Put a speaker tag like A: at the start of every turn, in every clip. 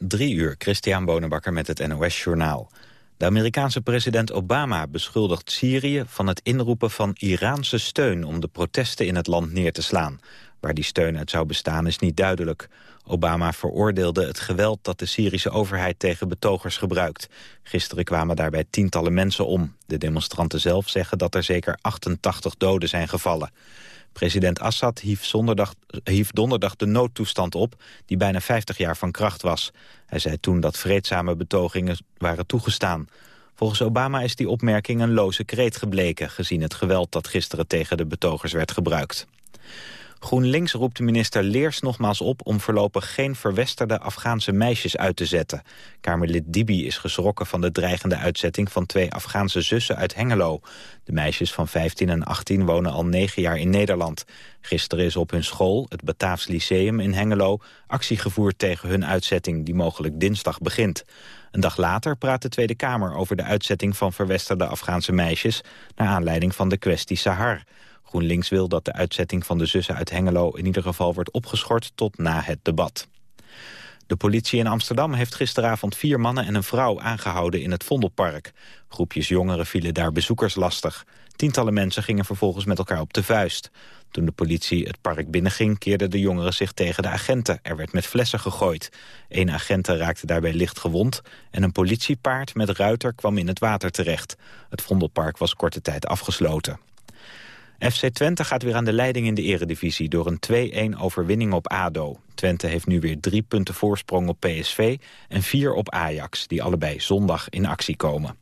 A: Drie uur, Christian Bonenbakker met het NOS Journaal. De Amerikaanse president Obama beschuldigt Syrië van het inroepen van Iraanse steun om de protesten in het land neer te slaan. Waar die steun uit zou bestaan is niet duidelijk. Obama veroordeelde het geweld dat de Syrische overheid tegen betogers gebruikt. Gisteren kwamen daarbij tientallen mensen om. De demonstranten zelf zeggen dat er zeker 88 doden zijn gevallen. President Assad hief, hief donderdag de noodtoestand op... die bijna 50 jaar van kracht was. Hij zei toen dat vreedzame betogingen waren toegestaan. Volgens Obama is die opmerking een loze kreet gebleken... gezien het geweld dat gisteren tegen de betogers werd gebruikt. GroenLinks roept minister Leers nogmaals op om voorlopig geen verwesterde Afghaanse meisjes uit te zetten. Kamerlid Dibi is geschrokken van de dreigende uitzetting van twee Afghaanse zussen uit Hengelo. De meisjes van 15 en 18 wonen al negen jaar in Nederland. Gisteren is op hun school, het Bataafs Lyceum in Hengelo, actie gevoerd tegen hun uitzetting die mogelijk dinsdag begint. Een dag later praat de Tweede Kamer over de uitzetting van verwesterde Afghaanse meisjes naar aanleiding van de kwestie Sahar. GroenLinks wil dat de uitzetting van de zussen uit Hengelo in ieder geval wordt opgeschort tot na het debat. De politie in Amsterdam heeft gisteravond vier mannen en een vrouw aangehouden in het Vondelpark. Groepjes jongeren vielen daar bezoekers lastig. Tientallen mensen gingen vervolgens met elkaar op de vuist. Toen de politie het park binnenging, keerden de jongeren zich tegen de agenten. Er werd met flessen gegooid. Eén agent raakte daarbij licht gewond... en een politiepaard met ruiter kwam in het water terecht. Het Vondelpark was korte tijd afgesloten. FC Twente gaat weer aan de leiding in de eredivisie... door een 2-1 overwinning op ADO. Twente heeft nu weer drie punten voorsprong op PSV... en vier op Ajax, die allebei zondag in actie komen.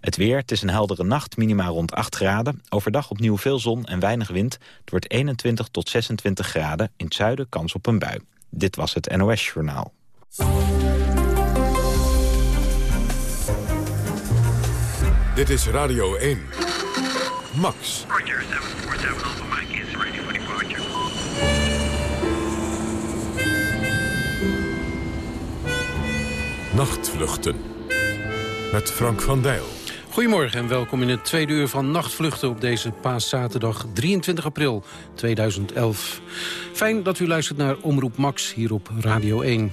A: Het weer, het is een heldere nacht, minimaal rond 8 graden. Overdag opnieuw veel zon en weinig wind. Het wordt 21 tot 26 graden. In het zuiden kans op een bui. Dit was het NOS Journaal.
B: Dit is Radio 1. Max.
C: Roger, 747 Alpha Mike is ready for departure.
B: Nachtvluchten. Met Frank van Dijl.
D: Goedemorgen en welkom in het tweede uur van Nachtvluchten op deze paaszaterdag 23 april 2011. Fijn dat u luistert naar Omroep Max hier op Radio 1.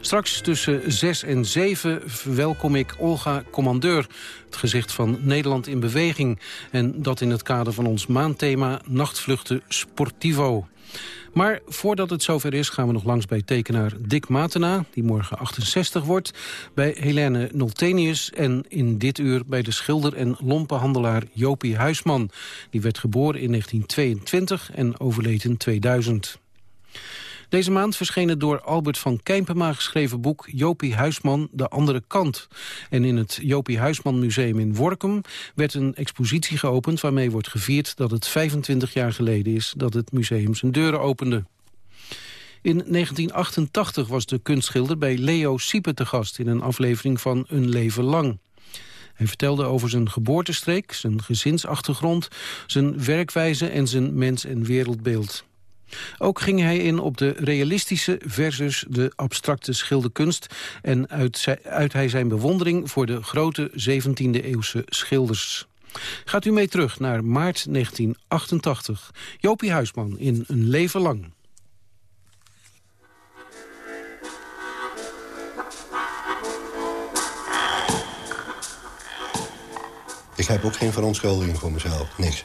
D: Straks tussen 6 en 7 verwelkom ik Olga Commandeur... het gezicht van Nederland in beweging. En dat in het kader van ons maandthema Nachtvluchten Sportivo. Maar voordat het zover is gaan we nog langs bij tekenaar Dick Matena... die morgen 68 wordt, bij Helene Noltenius... en in dit uur bij de schilder en lompenhandelaar Jopie Huisman. Die werd geboren in 1922 en overleed in 2000. Deze maand verscheen het door Albert van Kijmpema geschreven boek Jopie Huisman, De Andere Kant. En in het Jopie Huisman Museum in Workum werd een expositie geopend... waarmee wordt gevierd dat het 25 jaar geleden is dat het museum zijn deuren opende. In 1988 was de kunstschilder bij Leo Siepe te gast... in een aflevering van Een Leven Lang. Hij vertelde over zijn geboortestreek, zijn gezinsachtergrond... zijn werkwijze en zijn mens- en wereldbeeld. Ook ging hij in op de realistische versus de abstracte schilderkunst... en uit, uit hij zijn bewondering voor de grote 17e-eeuwse schilders. Gaat u mee terug naar maart 1988. Jopie Huisman in Een Leven Lang.
E: Ik heb ook geen verontschuldiging voor mezelf. Niks.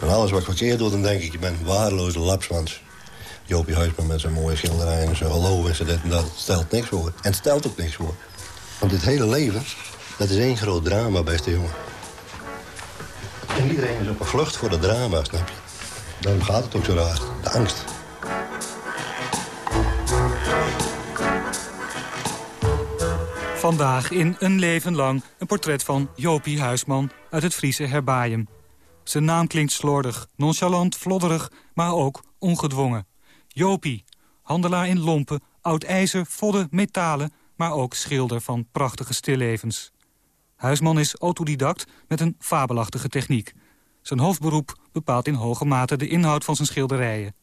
E: En alles wat verkeerd doe, dan denk ik, je bent een waardeloze lapsmans. Jopie Huisman met zijn mooie schilderijen en zo hallo en zo dit en dat. stelt niks voor. En het stelt ook niks voor. Want dit hele leven, dat is één groot drama, beste jongen. En iedereen is op een vlucht voor dat drama, snap je? Daarom gaat het ook zo raar. De angst.
F: Vandaag in Een Leven Lang een portret van Jopie Huisman uit het Friese Herbaaien. Zijn naam klinkt slordig, nonchalant, flodderig, maar ook ongedwongen. Jopie, handelaar in lompen, oud ijzer, vodden, metalen... maar ook schilder van prachtige stillevens. Huisman is autodidact met een fabelachtige techniek. Zijn hoofdberoep bepaalt in hoge mate de inhoud van zijn schilderijen.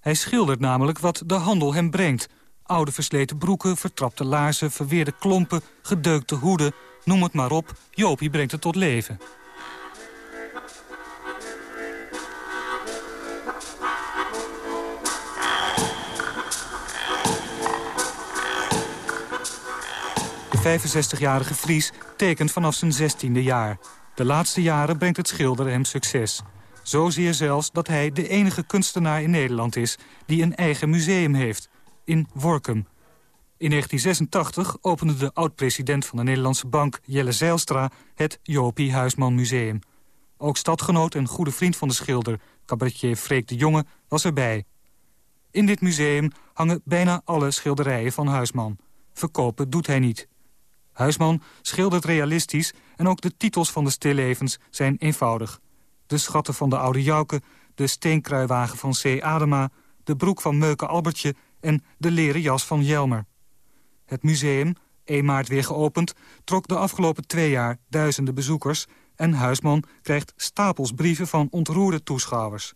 F: Hij schildert namelijk wat de handel hem brengt. Oude versleten broeken, vertrapte laarzen, verweerde klompen, gedeukte hoeden... noem het maar op, Jopie brengt het tot leven. De 65-jarige Fries tekent vanaf zijn 16e jaar. De laatste jaren brengt het schilderen hem succes. Zozeer zelfs dat hij de enige kunstenaar in Nederland is... die een eigen museum heeft, in Workum. In 1986 opende de oud-president van de Nederlandse Bank... Jelle Zijlstra het Jopie Huisman Museum. Ook stadgenoot en goede vriend van de schilder... cabaretier Freek de Jonge, was erbij. In dit museum hangen bijna alle schilderijen van Huisman. Verkopen doet hij niet. Huisman schildert realistisch en ook de titels van de stillevens zijn eenvoudig. De schatten van de oude Jouke, de steenkruiwagen van C. Adema... de broek van Meuke Albertje en de leren jas van Jelmer. Het museum, 1 maart weer geopend, trok de afgelopen twee jaar duizenden bezoekers... en Huisman krijgt stapels brieven van ontroerde toeschouwers.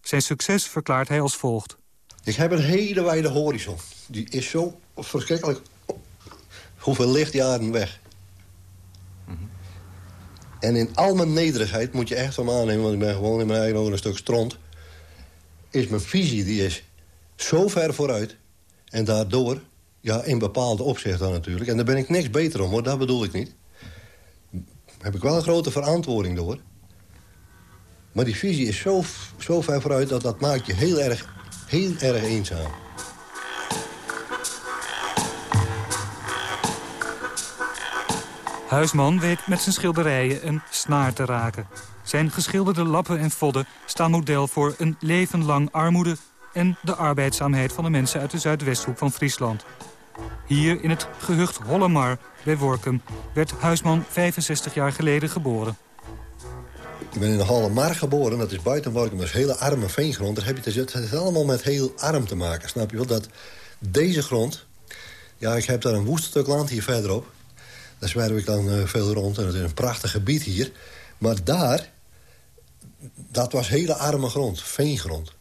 F: Zijn succes verklaart hij als volgt.
E: Ik heb een hele wijde horizon. Die is zo verschrikkelijk... Hoeveel lichtjaren weg. En in al mijn nederigheid moet je echt van me aannemen... want ik ben gewoon in mijn eigen ogen een stuk stront... is mijn visie, die is zo ver vooruit. En daardoor, ja, in bepaalde opzichten natuurlijk... en daar ben ik niks beter om, hoor, dat bedoel ik niet... heb ik wel een grote verantwoording door. Maar die visie is zo, zo ver vooruit... dat dat maakt je heel erg, heel erg eenzaam.
F: Huisman weet met zijn schilderijen een snaar te raken. Zijn geschilderde lappen en vodden staan model voor een leven lang armoede... en de arbeidzaamheid van de mensen uit de Zuidwesthoek van Friesland. Hier in het gehucht Hollemar bij Workum werd Huisman 65 jaar geleden geboren.
E: Ik ben in de Hallemar geboren, dat is buiten Workum, dat is hele arme veengrond. Daar heb je het, het heeft allemaal met heel arm te maken, snap je wel? Dat deze grond, ja, ik heb daar een woest stuk land hier verderop. Daar zwerf ik dan uh, veel rond en het is een prachtig gebied hier. Maar daar, dat was hele arme grond, veengrond.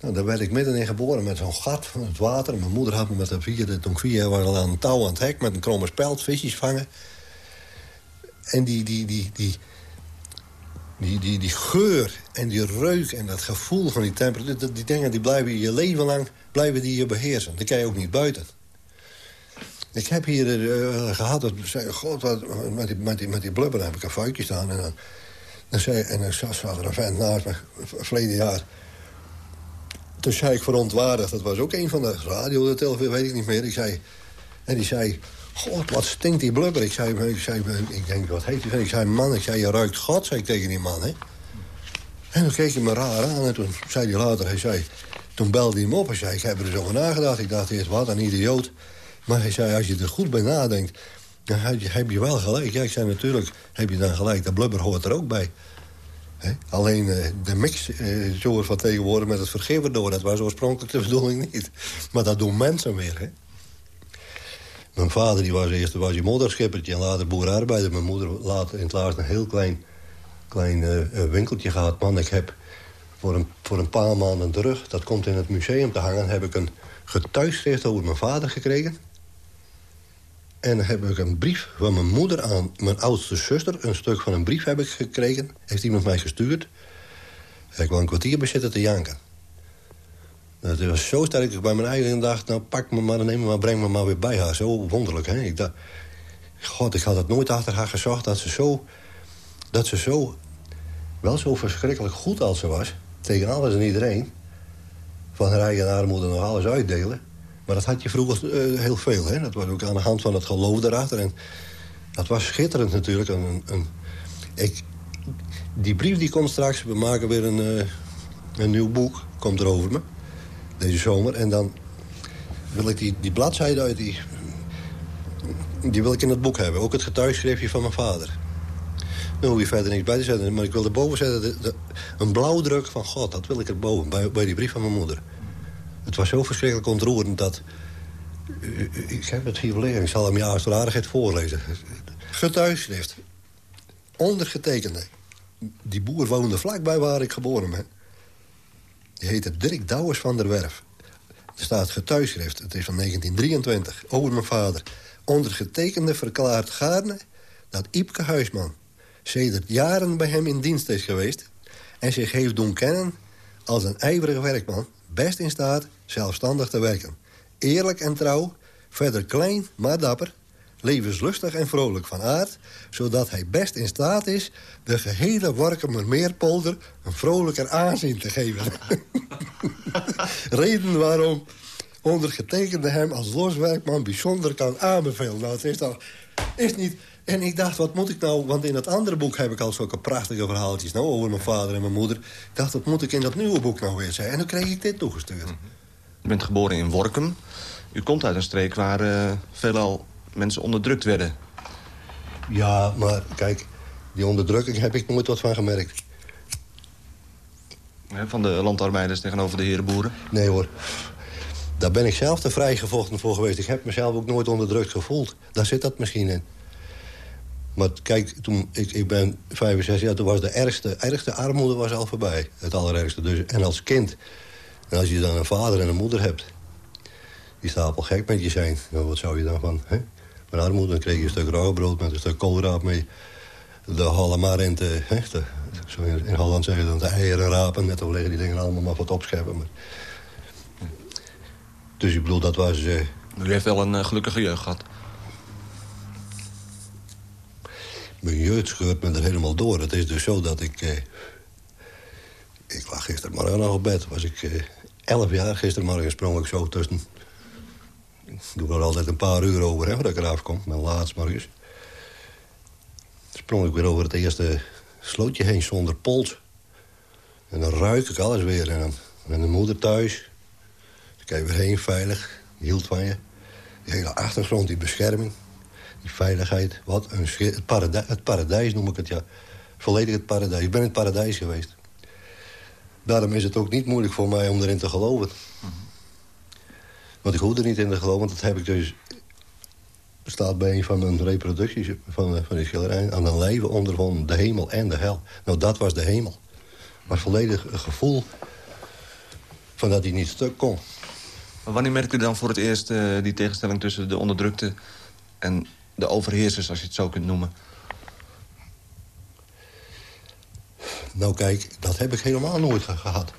E: Nou, daar werd ik middenin geboren met zo'n gat van het water. Mijn moeder had me met een vierde, toen vier aan een touw aan het hek... met een kromme speld, visjes vangen. En die, die, die, die, die, die, die geur en die reuk en dat gevoel van die temperatuur... Die, dingen die blijven je leven lang blijven die je beheersen. Dat kan je ook niet buiten. Ik heb hier uh, gehad, dat zei, god, wat, met, die, met, die, met die blubber heb ik een vuitje staan. En dan, dan zei, en dan zat er een vent naast me, verleden jaar. Toen zei ik verontwaardigd, dat was ook een van de radio, de televisie, weet ik niet meer. Ik zei, en die zei, god, wat stinkt die blubber. Ik zei, ik, zei, ik denk, wat heet die? Ik zei, man, ik zei, je ruikt god, zei ik tegen die man, hè. En toen keek hij me raar aan en toen zei hij later, hij zei... Toen belde hij hem op en zei, ik heb er zo over nagedacht. Ik dacht eerst, wat een idioot. Maar hij zei, als je er goed bij nadenkt, dan heb je, je wel gelijk. Ja, ik zei natuurlijk, heb je dan gelijk, dat blubber hoort er ook bij. Alleen uh, de mix zoals van tegenwoordig met het vergeven door... dat was oorspronkelijk de bedoeling niet. Maar dat doen mensen weer, hè. Mijn vader die was eerst was hij modderschippertje en later boerarbeider. Mijn moeder later in het laatst een heel klein, klein uh, winkeltje gehad. Man, ik heb voor een, voor een paar maanden terug... dat komt in het museum te hangen... heb ik een getuigschrift over mijn vader gekregen. En heb ik een brief van mijn moeder aan mijn oudste zuster. Een stuk van een brief heb ik gekregen. Heeft iemand mij gestuurd. Ik wil een kwartier bezitten te janken. Dat was zo sterk dat ik bij mijn eigen dacht... nou, pak me maar, neem me maar, breng me maar weer bij haar. Zo wonderlijk, hè? Ik dacht, God, ik had het nooit achter haar gezocht... dat ze zo, dat ze zo, wel zo verschrikkelijk goed als ze was... tegen alles en iedereen... van haar eigen armoede nog alles uitdelen... Maar dat had je vroeger uh, heel veel. Hè? Dat was ook aan de hand van het geloof erachter. En dat was schitterend natuurlijk. Een, een, ik, die brief die komt straks. We maken weer een, uh, een nieuw boek. Komt er over me. Deze zomer. En dan wil ik die, die bladzijde uit die... Die wil ik in het boek hebben. Ook het getuigschriftje van mijn vader. Daar hoef je verder niks bij te zetten. Maar ik wil erboven zetten een blauwdruk van God. Dat wil ik erboven. Bij, bij die brief van mijn moeder. Het was zo verschrikkelijk ontroerend dat... Ik heb het hier leren, ik zal hem je aardigheid voorlezen. Getuigschrift. Ondergetekende. Die boer woonde vlakbij waar ik geboren ben. Die heette Dirk Douwers van der Werf. Er staat getuigschrift, het is van 1923, over mijn vader. Ondergetekende verklaart Gaarne dat Iepke Huisman... sedert jaren bij hem in dienst is geweest... en zich heeft doen kennen als een ijverige werkman best in staat zelfstandig te werken. Eerlijk en trouw, verder klein, maar dapper... levenslustig en vrolijk van aard... zodat hij best in staat is de gehele Workumermeerpolder... een vrolijker aanzien te geven. Reden waarom ondergetekende hem als loswerkman bijzonder kan aanbevelen. Nou, het is dan... Is niet... En ik dacht, wat moet ik nou... Want in het andere boek heb ik al zulke prachtige verhaaltjes... Nou, over mijn vader en mijn moeder. Ik dacht, wat moet ik in dat nieuwe boek nou weer zeggen? En dan kreeg ik dit toegestuurd.
G: U bent geboren in Workum. U komt uit een streek waar uh, veelal mensen onderdrukt werden.
E: Ja, maar kijk, die onderdrukking heb ik nooit wat van gemerkt.
G: Van de landarbeiders tegenover de herenboeren?
E: Nee hoor. Daar ben ik zelf te vrijgevochten voor geweest. Ik heb mezelf ook nooit onderdrukt gevoeld. Daar zit dat misschien in. Maar kijk, toen ik, ik ben 65 jaar, toen was de ergste, ergste armoede was al voorbij. Het allerergste. Dus, en als kind, en als je dan een vader en een moeder hebt... die stapel gek met je zijn, nou, wat zou je dan van... Hè? Mijn armoede, dan kreeg je een stuk rauwbrood met een stuk koolraap mee. De hallemar in, te, hè, zo in, Holland zeggen je dan de eieren rapen. Net of liggen die dingen allemaal maar wat opscheppen. Maar... Dus ik bedoel, dat was... Uh...
G: U heeft wel een uh, gelukkige jeugd gehad.
E: Mijn jeugd scheurt me er helemaal door. Het is dus zo dat ik... Uh... Ik lag gistermorgen nog op bed. Was ik uh, elf jaar. Gistermorgen sprong ik zo tussen... Ik doe er altijd een paar uur over, hè, voordat ik eraf kom. Mijn laatst morgens. Sprong ik weer over het eerste slootje heen zonder pols. En dan ruik ik alles weer. En dan met mijn moeder thuis. Dan kan weer heen, veilig. Hield van je. Die hele achtergrond, die bescherming. Veiligheid. Wat een het, paradijs, het paradijs noem ik het, ja. Volledig het paradijs. Ik ben in het paradijs geweest. Daarom is het ook niet moeilijk voor mij om erin te geloven. Want ik hoef er niet in te geloven, want dat heb ik dus... staat bij een van mijn reproducties van, van die schilderij... aan een leven ondervonden, de hemel en de hel. Nou, dat was de hemel. Maar volledig een gevoel van dat hij niet stuk kon.
G: Maar wanneer merkte u dan voor het eerst uh, die tegenstelling tussen de onderdrukte... en de overheersers, als je het zo kunt noemen?
E: Nou kijk, dat heb ik helemaal nooit gehad.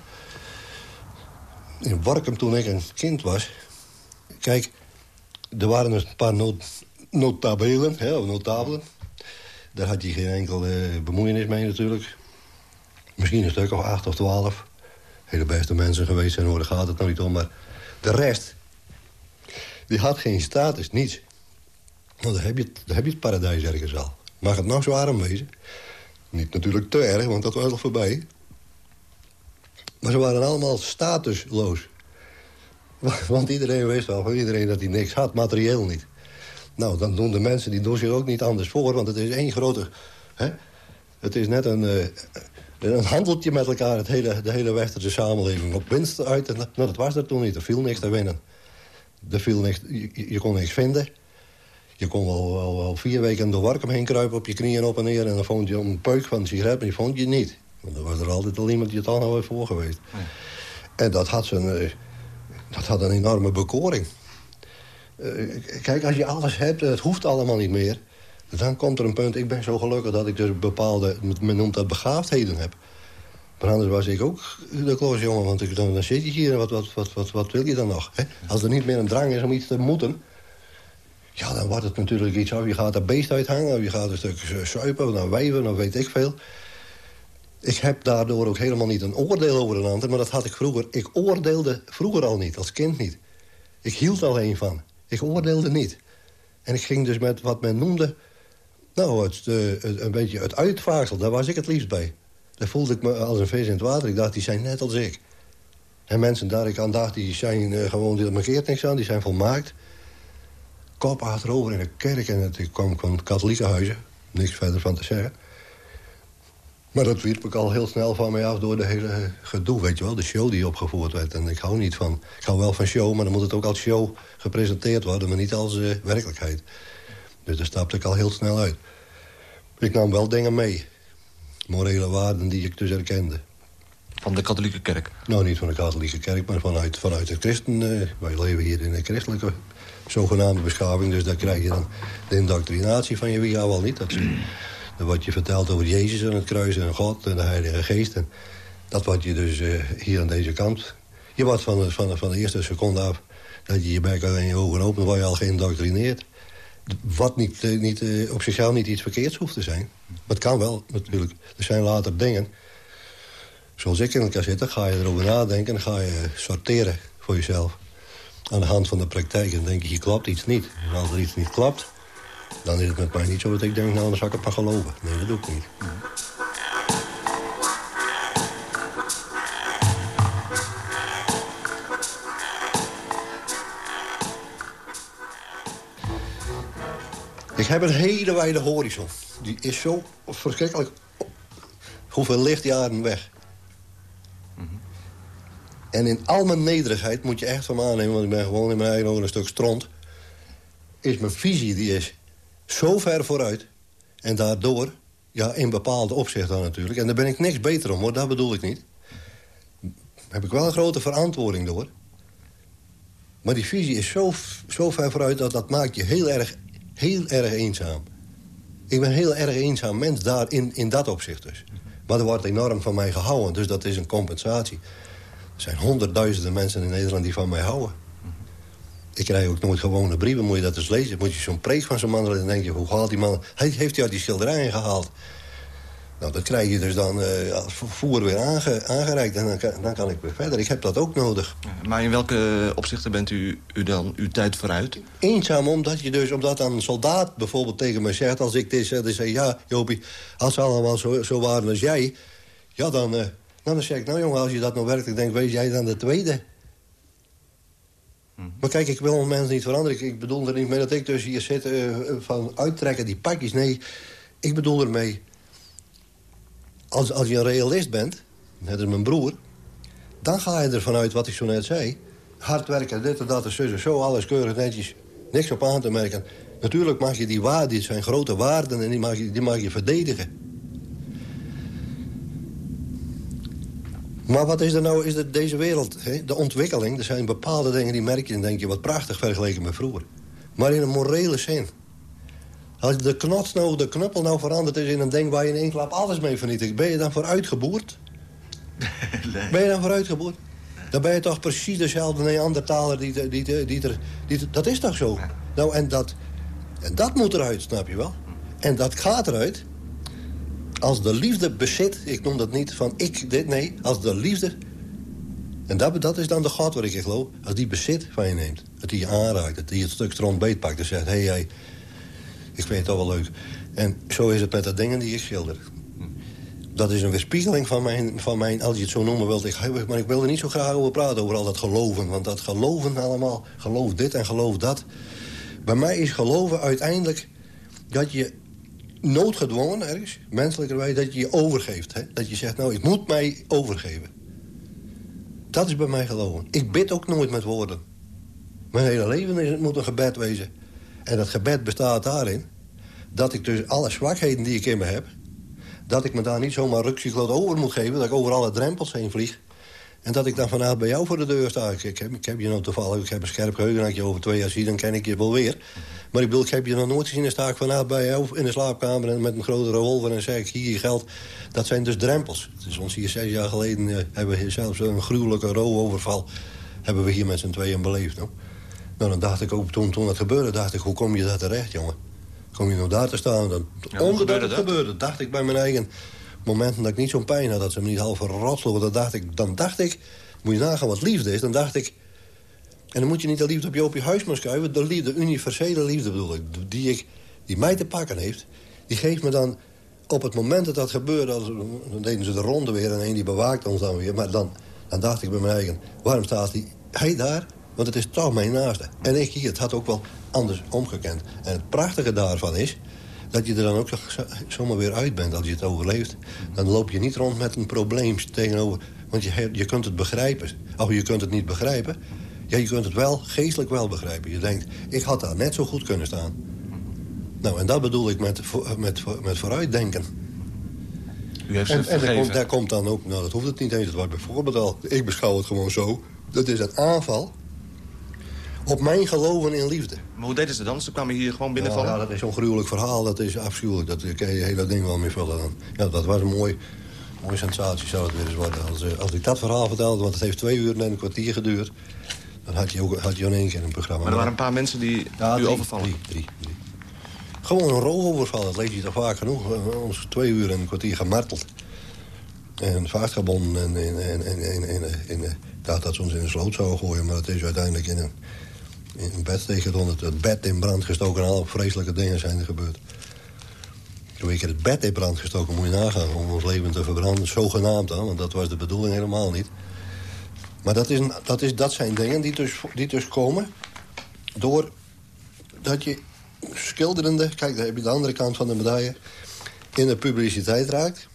E: In Warkum, toen ik een kind was... Kijk, er waren een paar not notabelen, hè, of notabelen. Daar had je geen enkele bemoeienis mee natuurlijk. Misschien een stuk of acht of twaalf. Hele beste mensen geweest zijn, hoor, daar gaat het nou niet om. Maar de rest, die had geen status, niets. Nou, dan heb je, dan heb je het paradijs ergens al. Mag het nog zo arm wezen? Niet natuurlijk te erg, want dat was al voorbij. Maar ze waren allemaal statusloos. Want iedereen wist wel van iedereen dat hij niks had, materieel niet. Nou, dan doen de mensen, die doen zich ook niet anders voor... want het is één grote... Hè? Het is net een, uh, een handeltje met elkaar, het hele, de hele westerse samenleving. Op winst uit, nou, dat was er toen niet. Er viel niks te winnen. Er viel niks, je, kon niks vinden. Je kon wel, wel, wel, vier weken door Warkum heen kruipen... op je knieën op en neer... en dan vond je een peuk van een sigaret, maar die vond je niet. Want er was er altijd al iemand die het al nou heeft voor geweest. En dat had zijn... Uh, dat had een enorme bekoring. Uh, kijk, als je alles hebt het hoeft allemaal niet meer... dan komt er een punt, ik ben zo gelukkig dat ik dus bepaalde... men noemt dat begaafdheden heb. Maar anders was ik ook de kloosjongen, want ik, dan, dan zit je hier en wat, wat, wat, wat, wat wil je dan nog? Hè? Als er niet meer een drang is om iets te moeten... ja, dan wordt het natuurlijk iets af. Je gaat er beest uithangen, of je gaat een stuk suipen, of naar wijven, of weet ik veel... Ik heb daardoor ook helemaal niet een oordeel over een ander... maar dat had ik vroeger. Ik oordeelde vroeger al niet, als kind niet. Ik hield alleen van. Ik oordeelde niet. En ik ging dus met wat men noemde... nou, het, uh, een beetje het uitvaagsel, daar was ik het liefst bij. Daar voelde ik me als een vis in het water. Ik dacht, die zijn net als ik. En mensen daar ik aan dacht, die zijn uh, gewoon... die markeert niks aan, die zijn volmaakt. Kop achterover in de kerk en het, ik kwam van katholieke huizen. Niks verder van te zeggen. Maar dat wierp ik al heel snel van mij af door de hele gedoe, weet je wel. De show die opgevoerd werd. En ik hou niet van... Ik hou wel van show, maar dan moet het ook als show gepresenteerd worden... maar niet als uh, werkelijkheid. Dus daar stapte ik al heel snel uit. Ik nam wel dingen mee. Morele waarden die ik dus herkende.
G: Van de katholieke kerk?
E: Nou, niet van de katholieke kerk, maar vanuit, vanuit het christen. Uh, wij leven hier in een christelijke zogenaamde beschaving. Dus daar krijg je dan de indoctrinatie van je wie wel niet. Dat wat je vertelt over Jezus en het kruis en God en de Heilige Geest. En dat wat je dus uh, hier aan deze kant... Je wordt van de, van, van de eerste seconde af dat je je bek en je ogen opent... word je al geïndoctrineerd. Wat niet, eh, niet, eh, op zichzelf niet iets verkeerds hoeft te zijn. Maar het kan wel, natuurlijk. Er zijn later dingen... Zoals ik in elkaar zitten, ga je erover nadenken... en ga je sorteren voor jezelf. Aan de hand van de praktijk. En denk je, hier klopt iets niet. En als er iets niet klopt, dan is het met mij niet zo dat ik denk... nou, dan zal ik het maar geloven. Nee, dat doe ik niet. Ik heb een hele wijde horizon. Die is zo verschrikkelijk... hoeveel lichtjaren weg. En in al mijn nederigheid moet je echt van me aannemen... want ik ben gewoon in mijn eigen ogen een stuk stront... is mijn visie, die is zo ver vooruit. En daardoor, ja, in bepaalde opzichten natuurlijk... en daar ben ik niks beter om, dat bedoel ik niet... heb ik wel een grote verantwoording door. Maar die visie is zo, zo ver vooruit dat dat maakt je heel erg, heel erg eenzaam. Ik ben een heel erg eenzaam mens daar in, in dat opzicht dus. Maar er wordt enorm van mij gehouden, dus dat is een compensatie. Er zijn honderdduizenden mensen in Nederland die van mij houden. Ik krijg ook nooit gewone brieven, moet je dat eens lezen. Moet je zo'n preek van zo'n man lezen, dan denk je, hoe haalt die man... Hij heeft hij uit die schilderijen gehaald. Nou, dat krijg je dus dan eh, als vervoer weer aange, aangereikt. En dan kan, dan kan ik weer verder. Ik heb dat ook nodig.
G: Maar in welke opzichten bent u, u dan uw tijd vooruit?
E: Eenzaam omdat je dus, omdat een soldaat bijvoorbeeld tegen me zegt... als ik dit zeg, dan zeg ja, Jopie, als ze allemaal zo, zo waren als jij... ja, dan, eh, dan zeg ik, nou jongen, als je dat nou werkelijk denkt... wees jij dan de tweede. Maar kijk, ik wil mensen niet veranderen. Ik, ik bedoel er niet mee dat ik dus hier zit eh, van uittrekken die pakjes. Nee, ik bedoel ermee... Als, als je een realist bent, net als mijn broer... dan ga je ervan uit wat ik zo net zei. Hard werken, dit en dat en zo, zo, alles keurig netjes. Niks op aan te merken. Natuurlijk mag je die waarden, die zijn grote waarden... en die mag je, die mag je verdedigen. Maar wat is er nou, is er deze wereld, hè? de ontwikkeling... er zijn bepaalde dingen die merk je en denk je... wat prachtig vergeleken met vroeger. Maar in een morele zin. Als de, knots nou, de knuppel nou veranderd is in een ding... waar je in één klap alles mee vernietigt... ben je dan vooruitgeboerd? nee. Ben je dan vooruitgeboerd? Dan ben je toch precies dezelfde Neandertaler die, die, die, die, er... Die, dat is toch zo? Nou, en dat, en dat moet eruit, snap je wel? En dat gaat eruit als de liefde bezit, ik noem dat niet van ik dit, nee, als de liefde... En dat, dat is dan de God waar ik in geloof. Als die bezit van je neemt, dat die je aanraakt, dat die het stuk stront beetpakt en zegt... hé, hey, jij, ik vind het toch wel leuk. En zo is het met de dingen die ik schilder. Dat is een weerspiegeling van mijn, van mijn als je het zo noemen wilt. Ik, maar ik wil er niet zo graag over praten, over al dat geloven. Want dat geloven allemaal, geloof dit en geloof dat. Bij mij is geloven uiteindelijk dat je noodgedwongen ergens, menselijkerwijs, dat je je overgeeft. Hè? Dat je zegt, nou, ik moet mij overgeven. Dat is bij mij geloven. Ik bid ook nooit met woorden. Mijn hele leven is, het moet een gebed wezen. En dat gebed bestaat daarin... dat ik dus alle zwakheden die ik in me heb... dat ik me daar niet zomaar ruksigloot over moet geven... dat ik over alle drempels heen vlieg... En dat ik dan vanuit bij jou voor de deur sta. Ik, heb, ik heb je nou toevallig, ik heb een scherp geheugen... als je over twee jaar ziet, dan ken ik je wel weer. Maar ik bedoel, ik heb je nog nooit gezien... dan sta ik vanuit bij jou in de slaapkamer... en met een grote revolver en zeg ik, hier je geld. Dat zijn dus drempels. Dus ons hier zes jaar geleden uh, hebben we zelfs een gruwelijke roofoverval... hebben we hier met z'n tweeën beleefd. Nou. nou, dan dacht ik ook, toen, toen dat gebeurde... dacht ik, hoe kom je daar terecht, jongen? Kom je nou daar te staan? Dan,
G: Ja,
E: onder dat het gebeurde, dacht ik bij mijn eigen momenten dat ik niet zo'n pijn had... dat ze me niet half sloegen, dan dacht ik, dan dacht ik... moet je nagaan wat liefde is, dan dacht ik... en dan moet je niet de liefde op Jopie Huisman schuiven... de liefde, de universele liefde bedoel ik, die, ik, die mij te pakken heeft... die geeft me dan op het moment dat dat gebeurde... Als, dan deden ze de ronde weer en een die bewaakte ons dan weer... maar dan, dan dacht ik bij mijn eigen, waarom staat die, hij daar? Want het is toch mijn naaste. En ik hier, het had ook wel anders omgekend. En het prachtige daarvan is dat je er dan ook zo- zomaar weer uit bent als je het overleeft. Dan loop je niet rond met een probleem tegenover... want je, je kunt het begrijpen. Of je kunt het niet begrijpen. Ja, je kunt het wel, geestelijk wel begrijpen. Je denkt, ik had daar net zo goed kunnen staan. Nou, en dat bedoel ik met, met, met vooruitdenken.
G: U heeft
E: En, en daar, komt, daar komt dan ook, nou dat hoeft het niet eens, dat wordt bijvoorbeeld al... ik beschouw het gewoon zo, dat is een aanval op mijn geloven in liefde.
G: Maar hoe deden ze dan? Ze kwamen hier gewoon binnenvallen?
E: Ja, dat is zo'n gruwelijk verhaal, dat is afschuwelijk. Dat kan je hele ding wel mee vullen. Dan. Ja, dat was een mooi, mooie sensatie zou het weer eens worden. Als, eh, als ik dat verhaal vertelde, want het heeft twee uur en een kwartier geduurd... dan had je ook had je in één keer een programma.
G: Maar er waren een paar mensen die
E: Ja,
G: u
E: drie,
G: overvallen.
E: Drie, drie, drie. Gewoon een roofoverval, dat lees je toch vaak genoeg. Eh, Ons twee uur en een kwartier gemarteld. En vastgebonden en in, in, in, in, in, in, in dat dat ze ons in een sloot zouden gooien. Maar het is uiteindelijk in een, in bed tegengeronden. Het bed in brand gestoken en alle vreselijke dingen zijn er gebeurd. Ik het bed in brand gestoken, moet je nagaan om ons leven te verbranden. Zogenaamd dan, want dat was de bedoeling helemaal niet. Maar dat, is, dat, is, dat zijn dingen die dus, die dus komen door dat je schilderende... Kijk, daar heb je de andere kant van de medaille. In de publiciteit raakt.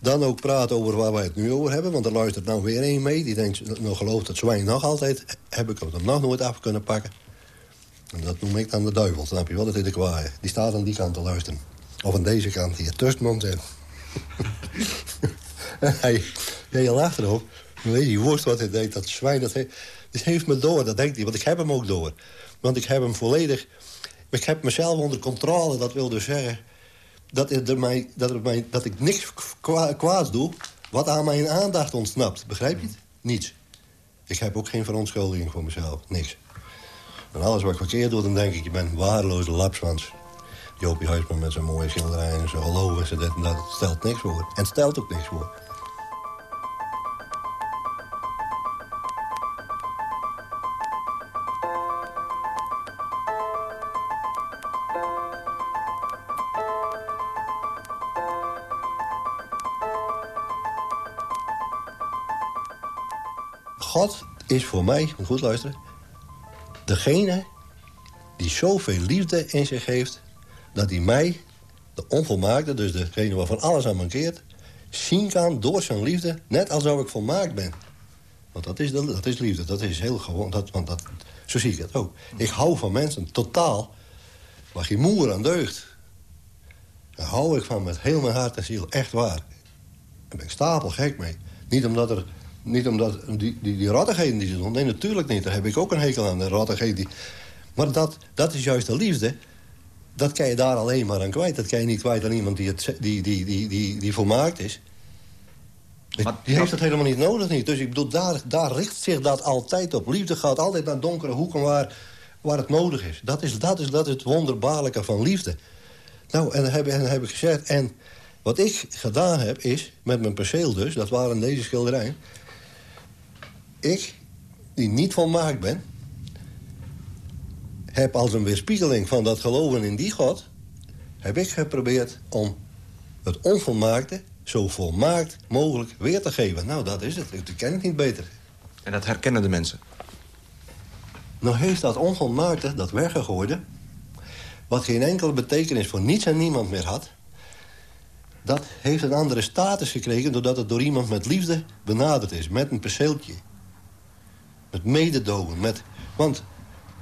E: Dan ook praten over waar wij het nu over hebben. Want er luistert nou weer één mee. Die denkt, nou gelooft het zwijn nog altijd. Heb ik hem nog nooit af kunnen pakken. En dat noem ik dan de duivel, snap je wel? Dat is de. Die staat aan die kant te luisteren. Of aan deze kant hier, ons in. En hij, je lacht erop. Weet je worst wat hij denkt. Dat zwijn, dat, dat heeft me door. Dat denkt hij, want ik heb hem ook door. Want ik heb hem volledig... Ik heb mezelf onder controle. Dat wil dus zeggen... Dat, er mij, dat, het mij, dat ik niks kwa, kwaads doe... wat aan mijn aandacht ontsnapt. Begrijp je het? Niets. Ik heb ook geen verontschuldiging voor mezelf. Niks. En alles wat ik verkeerd doe, dan denk ik... je bent een waardeloze lapswans. Jopie Huisman met zijn mooie schilderijen en zijn geloven en zo dit en dat. Stelt niks voor. En stelt ook niks voor. Voor mij, goed luisteren... degene die zoveel liefde in zich heeft... dat hij mij, de onvolmaakte, dus degene waarvan alles aan mankeert... zien kan door zijn liefde, net alsof ik volmaakt ben. Want dat is, dat is liefde, dat is heel gewoon. Dat, want dat, zo zie ik het ook. Ik hou van mensen totaal, waar geen moer aan deugt. Daar hou ik van met heel mijn hart en ziel, echt waar. Daar ben ik stapel gek mee. Niet omdat er... Niet omdat die, die, die rattigheden die ze doen. Nee, natuurlijk niet. Daar heb ik ook een hekel aan, de rattigheden. Die... Maar dat, dat is juist de liefde. Dat kan je daar alleen maar aan kwijt. Dat kan je niet kwijt aan iemand die, het, die, die, die, die, die volmaakt is.
G: Maar-
E: die heeft dat helemaal niet nodig niet. Dus ik bedoel, daar, daar richt zich dat altijd op. Liefde gaat altijd naar donkere hoeken waar, waar het nodig is. Dat is, dat, is, dat is het wonderbaarlijke van liefde. Nou, en dan heb, en dan heb ik gezegd... En wat ik gedaan heb, is, met mijn perceel dus... dat waren deze schilderijen... ik, die niet volmaakt ben... heb als een weerspiegeling van dat geloven in die God... heb ik geprobeerd om het onvolmaakte zo volmaakt mogelijk weer te geven. Nou, dat is het. Ik ken het niet beter.
G: En dat herkennen de mensen.
E: Nou heeft dat onvolmaakte, dat weggegooide... wat geen enkele betekenis voor niets en niemand meer had... dat heeft een andere status gekregen... doordat het door iemand met liefde benaderd is. Met een perceeltje. Met mededogen. Met, want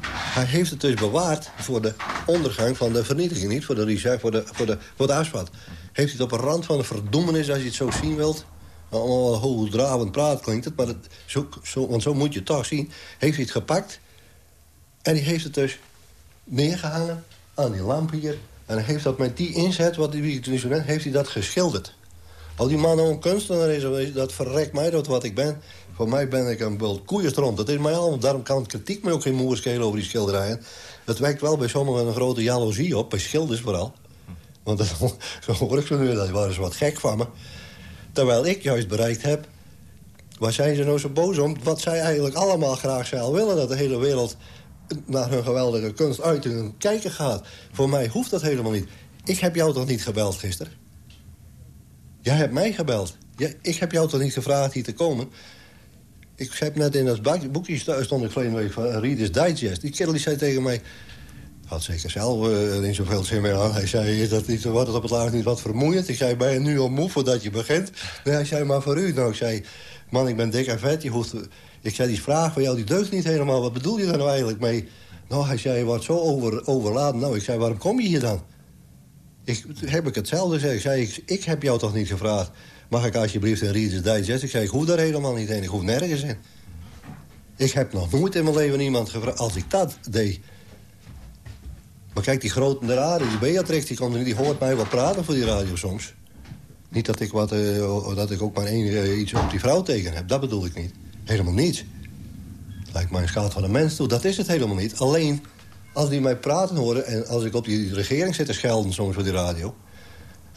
E: hij heeft het dus bewaard voor de ondergang van de vernietiging. Niet voor de reserve, voor de, voor de, voor de asfalt. Heeft hij het op een rand van de verdoemenis, als je het zo zien wilt... allemaal wel hoogdravend praat klinkt het, maar het, zo, zo, want zo moet je het toch zien... heeft hij het gepakt en hij heeft het dus neergehangen aan die lamp hier... en hij heeft dat met die inzet, wat hij toen zo heeft hij dat geschilderd. Al die man nou een kunstenaar is, dat verrekt mij dat wat ik ben. Voor mij ben ik een bult koeienstront. Dat is mij al, daarom kan kritiek me ook geen moer schelen over die schilderijen. Het wekt wel bij sommigen een grote jaloezie op, bij schilders vooral. Want dat, zo hoor ik zo nu, dat waren ze wat gek van me. Terwijl ik juist bereikt heb... waar zijn ze nou zo boos om? Wat zij eigenlijk allemaal graag zou willen... dat de hele wereld naar hun geweldige kunst uit en kijken gaat. Voor mij hoeft dat helemaal niet. Ik heb jou toch niet gebeld gisteren? Jij hebt mij gebeld. Ja, ik heb jou toch niet gevraagd hier te komen? Ik heb net in dat boekje stond ik verleden week van Reader's Digest. Die kerel die zei tegen mij... Had zeker zelf eh, er niet zoveel zin meer aan. Hij zei, is dat niet, wordt het op het laatst niet wat vermoeiend? Ik zei, ben je nu al moe voordat je begint? Nee, hij zei, maar voor u. Nou, ik zei, man, ik ben dik en vet. Je hoeft, ik zei, die vraag van jou, die deugt niet helemaal. Wat bedoel je daar nou eigenlijk mee? Nou, hij zei, je wordt zo over, overladen. Nou, ik zei, waarom kom je hier dan? Ik, heb ik hetzelfde gezegd. Ik zei, ik, ik heb jou toch niet gevraagd... mag ik alsjeblieft een Reader's Digest? Ik zei, ik hoef daar helemaal niet heen. Ik hoef nergens in. Ik heb nog nooit in mijn leven iemand gevraagd... als ik dat deed... Maar kijk, die grote de radio, die Beatrix, die, kon, die hoort mij wel praten voor die radio soms. Niet dat ik, wat, eh, dat ik ook maar één, eh, iets op die vrouw tegen heb. Dat bedoel ik niet. Helemaal niets. Lijkt mij een schaad van een mens toe. Dat is het helemaal niet. Alleen, Als die mij praten horen en als ik op die regering zit te schelden soms voor die radio...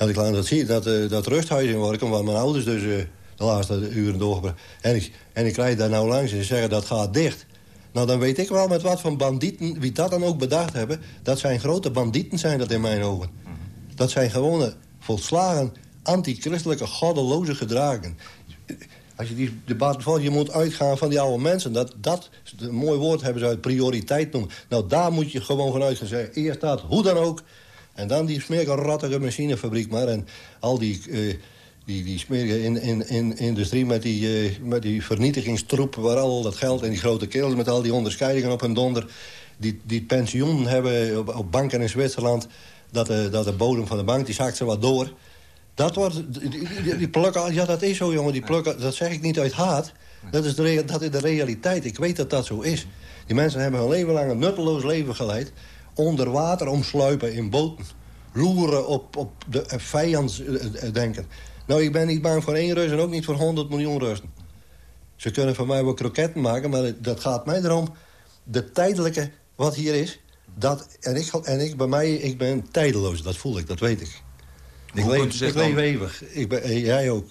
E: en ik laat dat zie dat, uh, dat rusthuis in Workum, waar mijn ouders dus uh, de laatste uren doorgebracht... En ik, en ik rijd daar nou langs en ze zeggen dat gaat dicht... Nou, dan weet ik wel met wat van bandieten, wie dat dan ook bedacht hebben... dat zijn grote bandieten zijn dat in mijn ogen. Dat zijn gewone, volslagen antichristelijke, goddeloze gedragen. Als je die debat volgt, je moet uitgaan van die oude mensen. Dat, dat een mooi woord hebben ze uit prioriteit noemen. Nou, daar moet je gewoon vanuit gaan zeggen. Eerst dat, hoe dan ook. En dan die smerige, rattige machinefabriek maar. En al die, uh, die, die smerige in, in, in, industrie met die, uh, met die vernietigingstroep... waar al dat geld en die grote kerels met al die onderscheidingen op hun donder... die, die pensioen hebben op, op banken in Zwitserland... Dat de, dat de bodem van de bank, die zakt ze wat door... Dat wordt, die, die, plukken, ja dat is zo jongen, die plukken, dat zeg ik niet uit haat. Dat is, de, dat is de realiteit, ik weet dat dat zo is. Die mensen hebben hun leven lang een nutteloos leven geleid. Onder water omsluipen in boten. Loeren op, op de vijand denken. Nou, ik ben niet bang voor één rust en ook niet voor 100 miljoen rusten. Ze kunnen van mij wel kroketten maken, maar dat gaat mij erom... de tijdelijke wat hier is, dat, en, ik, en ik bij mij, ik ben tijdeloos, dat voel ik, dat weet ik. Ik leef, ik leef eeuwig. Ik ben, eh, jij ook.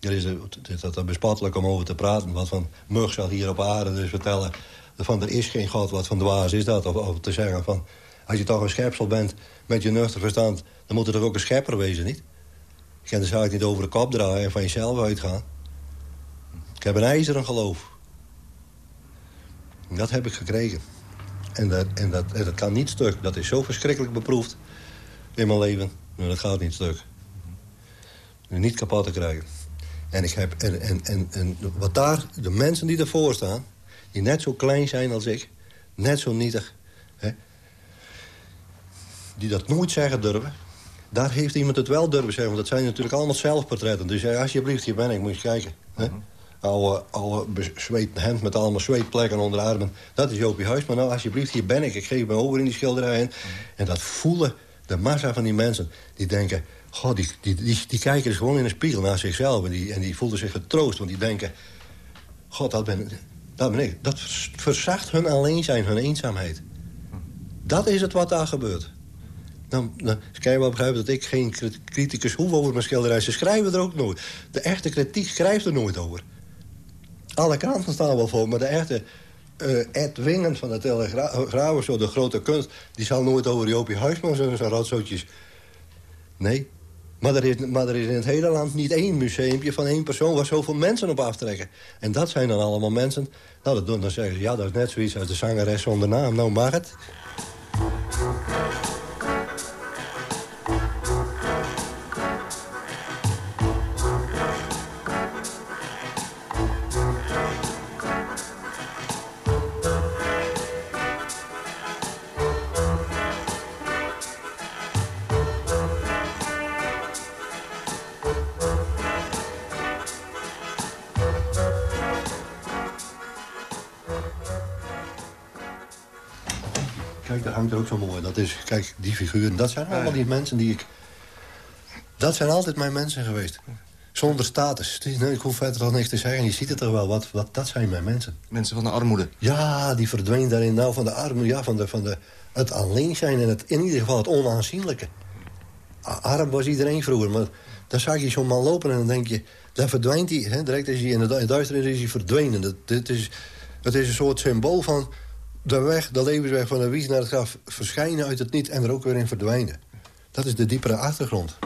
E: Er is dat bespattelijk om over te praten. Wat van mug zal hier op aarde dus vertellen... van er is geen God, wat van dwaas is dat? Of, of te zeggen van... als je toch een schepsel bent met je nuchter verstand... dan moet er toch ook een schepper wezen, niet? Je kan de zaak niet over de kop draaien en van jezelf uitgaan. Ik heb een ijzeren geloof. dat heb ik gekregen. En dat, en, dat, kan niet stuk. Dat is zo verschrikkelijk beproefd in mijn leven. Nou, dat gaat niet stuk. Niet kapot te krijgen. En, ik heb, en, en, en, en wat daar, de mensen die ervoor staan... die net zo klein zijn als ik, net zo nietig... Hè, die dat nooit zeggen durven... daar heeft iemand het wel durven zeggen. Want dat zijn natuurlijk allemaal zelfportretten. Dus ja, alsjeblieft, hier ben ik, moet je kijken. Hè? -huh. Oude, oude bezweet hand met allemaal zweetplekken onder de armen. Dat is Jopie Huis. Maar nou, alsjeblieft, hier ben ik. Ik geef me over in die schilderijen. En dat voelen de massa van die mensen die denken... God, die, die, die, die kijken dus gewoon in een spiegel naar zichzelf... en die, en die voelen zich getroost, want die denken... God, dat ben, dat. Dat verzacht hun alleen zijn, hun eenzaamheid. Dat is het wat daar gebeurt. Dan, kan je wel begrijpen dat ik geen criticus hoef over mijn schilderij. Ze schrijven er ook nooit. De echte kritiek schrijft er nooit over. Alle kranten staan wel voor, maar de echte uh, Ed Wingen van de Telegraaf, zo de grote kunst... die zal nooit over Jopie Huisman zo rotzootjes... Nee, maar er, is, in het hele land niet één museumpje van één persoon... waar zoveel mensen op aftrekken. En dat zijn dan allemaal mensen... Nou, dat doen, dan zeggen ze, ja, dat is net zoiets als de zangeres zonder naam. Nou, mag het. Ook zo mooi. Dat is, kijk, die figuren, dat zijn allemaal die mensen die ik... Dat zijn altijd mijn mensen geweest. Zonder status. Nee, ik hoef verder al niks te zeggen. Je ziet het er wel. Wat, wat, dat zijn mijn mensen.
G: Mensen van de armoede.
E: Ja, die verdween daarin. Nou, van de armoede. Ja, van, de, van de, het alleen zijn. En het, in ieder geval het onaanzienlijke. Arm was iedereen vroeger. Maar dan zag je zo'n man lopen en dan denk je... Dan verdwijnt hij. Hè, direct is hij in de duisternis is hij verdwenen. Dat, dit is, het is een soort symbool van de weg, de levensweg van de wies naar het graf... verschijnen uit het niet en er ook weer in verdwijnen. Dat is de diepere achtergrond.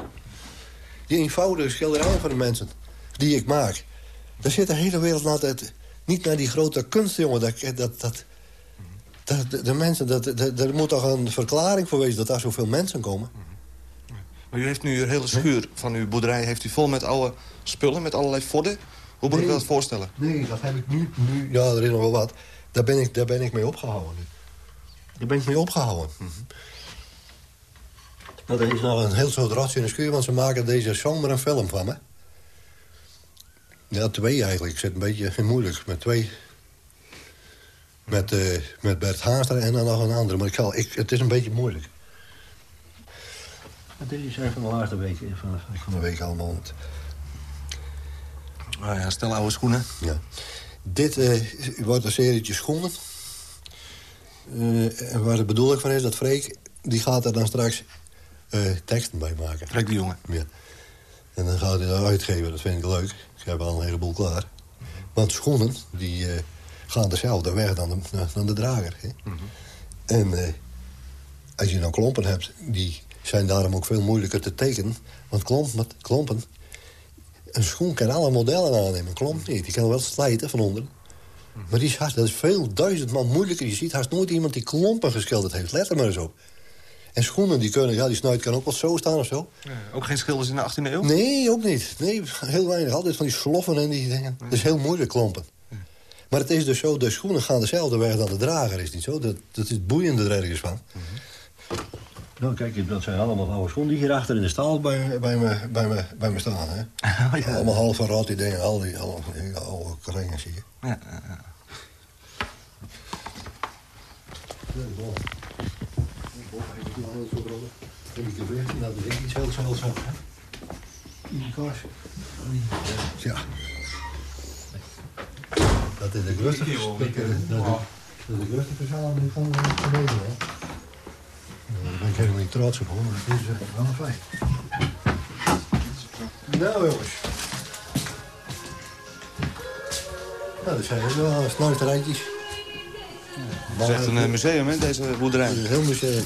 E: Die eenvoudige schilderijen van de mensen die ik maak... daar zit de hele wereld altijd niet naar die grote kunst, jongen. Dat, dat, dat, dat de, mensen, dat, dat, er moet toch een verklaring voor wezen... dat daar zoveel mensen komen.
G: Maar u heeft nu uw hele schuur van uw boerderij... heeft u vol met oude spullen, met allerlei vodden. Hoe moet
E: nee,
G: ik dat voorstellen?
E: Nee, dat heb ik nu, nu... Ja, er is nog wel wat. Daar ben ik, daar ben ik mee opgehouden nu. Daar ben ik mee opgehouden. Mm -hmm. Nou, er is nog een heel soort ratje in de schuur... want ze maken deze zomer een film van me. Ja, twee eigenlijk. Ik zit een beetje moeilijk met twee. Met, uh, met Bert Haastra en dan nog een andere. Maar ik zal, ik, het is een beetje moeilijk. Deze zijn van de laatste week. Van, van de week allemaal.
G: Nou ja, stel oude schoenen.
E: Ja. Dit uh, wordt een serietje schoenen. Eh, en waar de bedoeling van is, dat Freek... die gaat er dan straks eh, teksten bij maken.
G: Freek de Jonge.
E: Ja. En dan gaat hij dat uitgeven, dat vind ik leuk. Ik heb al een heleboel klaar. Want schoenen, die eh, gaan dezelfde weg dan de, dan de drager. Hè? En eh, als je nou klompen hebt, die zijn daarom ook veel moeilijker te tekenen. Want klompen, klompen een schoen kan alle modellen aannemen, klomp niet. Die kan wel slijten van onder. Maar die is haast, dat is veel duizendmaal moeilijker. Je ziet haast nooit iemand die klompen geschilderd heeft. Let er maar eens op. En schoenen, die kunnen, ja, die snuit kan ook wel zo staan of zo.
G: ook geen schilders in de 18e eeuw?
E: Nee, ook niet. Nee, heel weinig. Altijd van die sloffen en die dingen. Dat is heel moeilijk klompen. Maar het is dus zo, de schoenen gaan dezelfde weg dan de drager, is niet zo? Dat, dat is het boeiende er ergens van. Nou, kijk, dat zijn allemaal oude schoenen die hier achter in de stal bij, bij, me, bij, me, bij me staan. Hè? Allemaal half van rot, die dingen, al die, al die oude kringen, zie je.
G: Ja, ja, ja.
E: Dat is iets heel zeldzaam, hè? Die. Ja. Dat is de grootste, de verzameling van van Nederland. Daar ben ik helemaal niet trots op, hoor, maar het is eh, wel een feit. Nou, jongens. Nou, dat zijn wel snuiterijtjes.
G: Het is echt een eh, museum, hè, deze boerderij.
E: Een heel museum.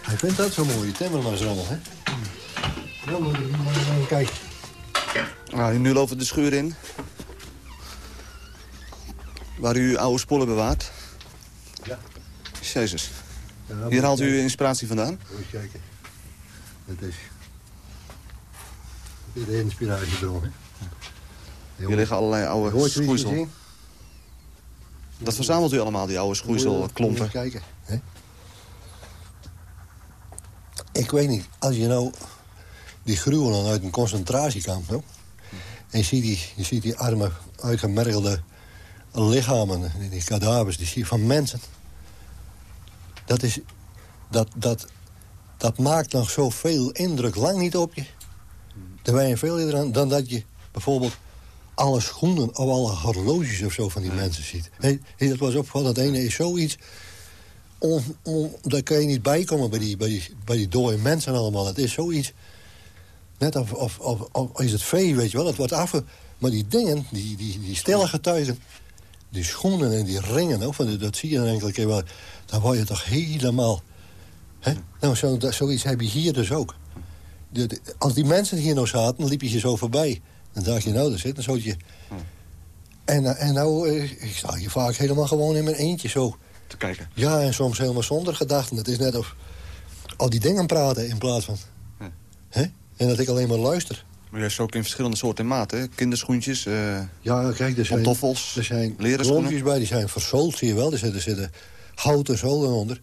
E: Hij vindt dat zo mooi, die timmermansrommel, hè? Nou, maar kijken.
G: Nou, nu lopen we de schuur in. Waar u oude spullen bewaart.
E: Ja.
G: Jezus. Hier haalt u inspiratie vandaan?
E: Moet kijken. Dat is... De inspiratiebron, hè?
G: Hier liggen allerlei oude schoeisel. Dat verzamelt u allemaal, die oude schoeiselklompen.
E: Kijken, hè? Ik weet niet, als je nou die gruwelen uit een concentratiekamp... No? en je ziet, die, je ziet die arme, uitgemergelde lichamen, die kadavers, die zie je van mensen... dat, is, dat, dat, dat maakt nog zoveel indruk lang niet op je. Er wij veel eerder aan dan dat je bijvoorbeeld alle schoenen of alle horloges of zo van die mensen ziet. Hey, dat was opgevallen. Dat ene is zoiets... On, on, daar kan je niet bij komen bij die, bij die, bij die dode mensen allemaal. Het is zoiets... Net of, of, of, of is het vee, weet je wel. Dat wordt af... Maar die dingen, die, die, die stille getuigen... Die schoenen en die ringen, ook, van, dat zie je dan enkele keer wel. Dan word je toch helemaal... Hè? Nou, zo, dat, zoiets heb je hier dus ook. De- de- als die mensen hier nou zaten, dan liep je je zo voorbij. Dan dacht je, nou, daar zit een zootje... En, en nou, eh, ik sta hier vaak helemaal gewoon in mijn eentje zo.
G: Te kijken.
E: Ja, en soms helemaal zonder gedachten. Het is net of al die dingen praten in plaats van...
G: Ja.
E: Hè? En dat ik alleen maar luister.
G: Maar juist ook in verschillende soorten en maten. Kinderschoentjes, eh,
E: Ja, kijk, er zijn,
G: pantoffels,
E: er zijn bij, die zijn verzoold, zie je wel. Er zitten, zitten houten zolen onder.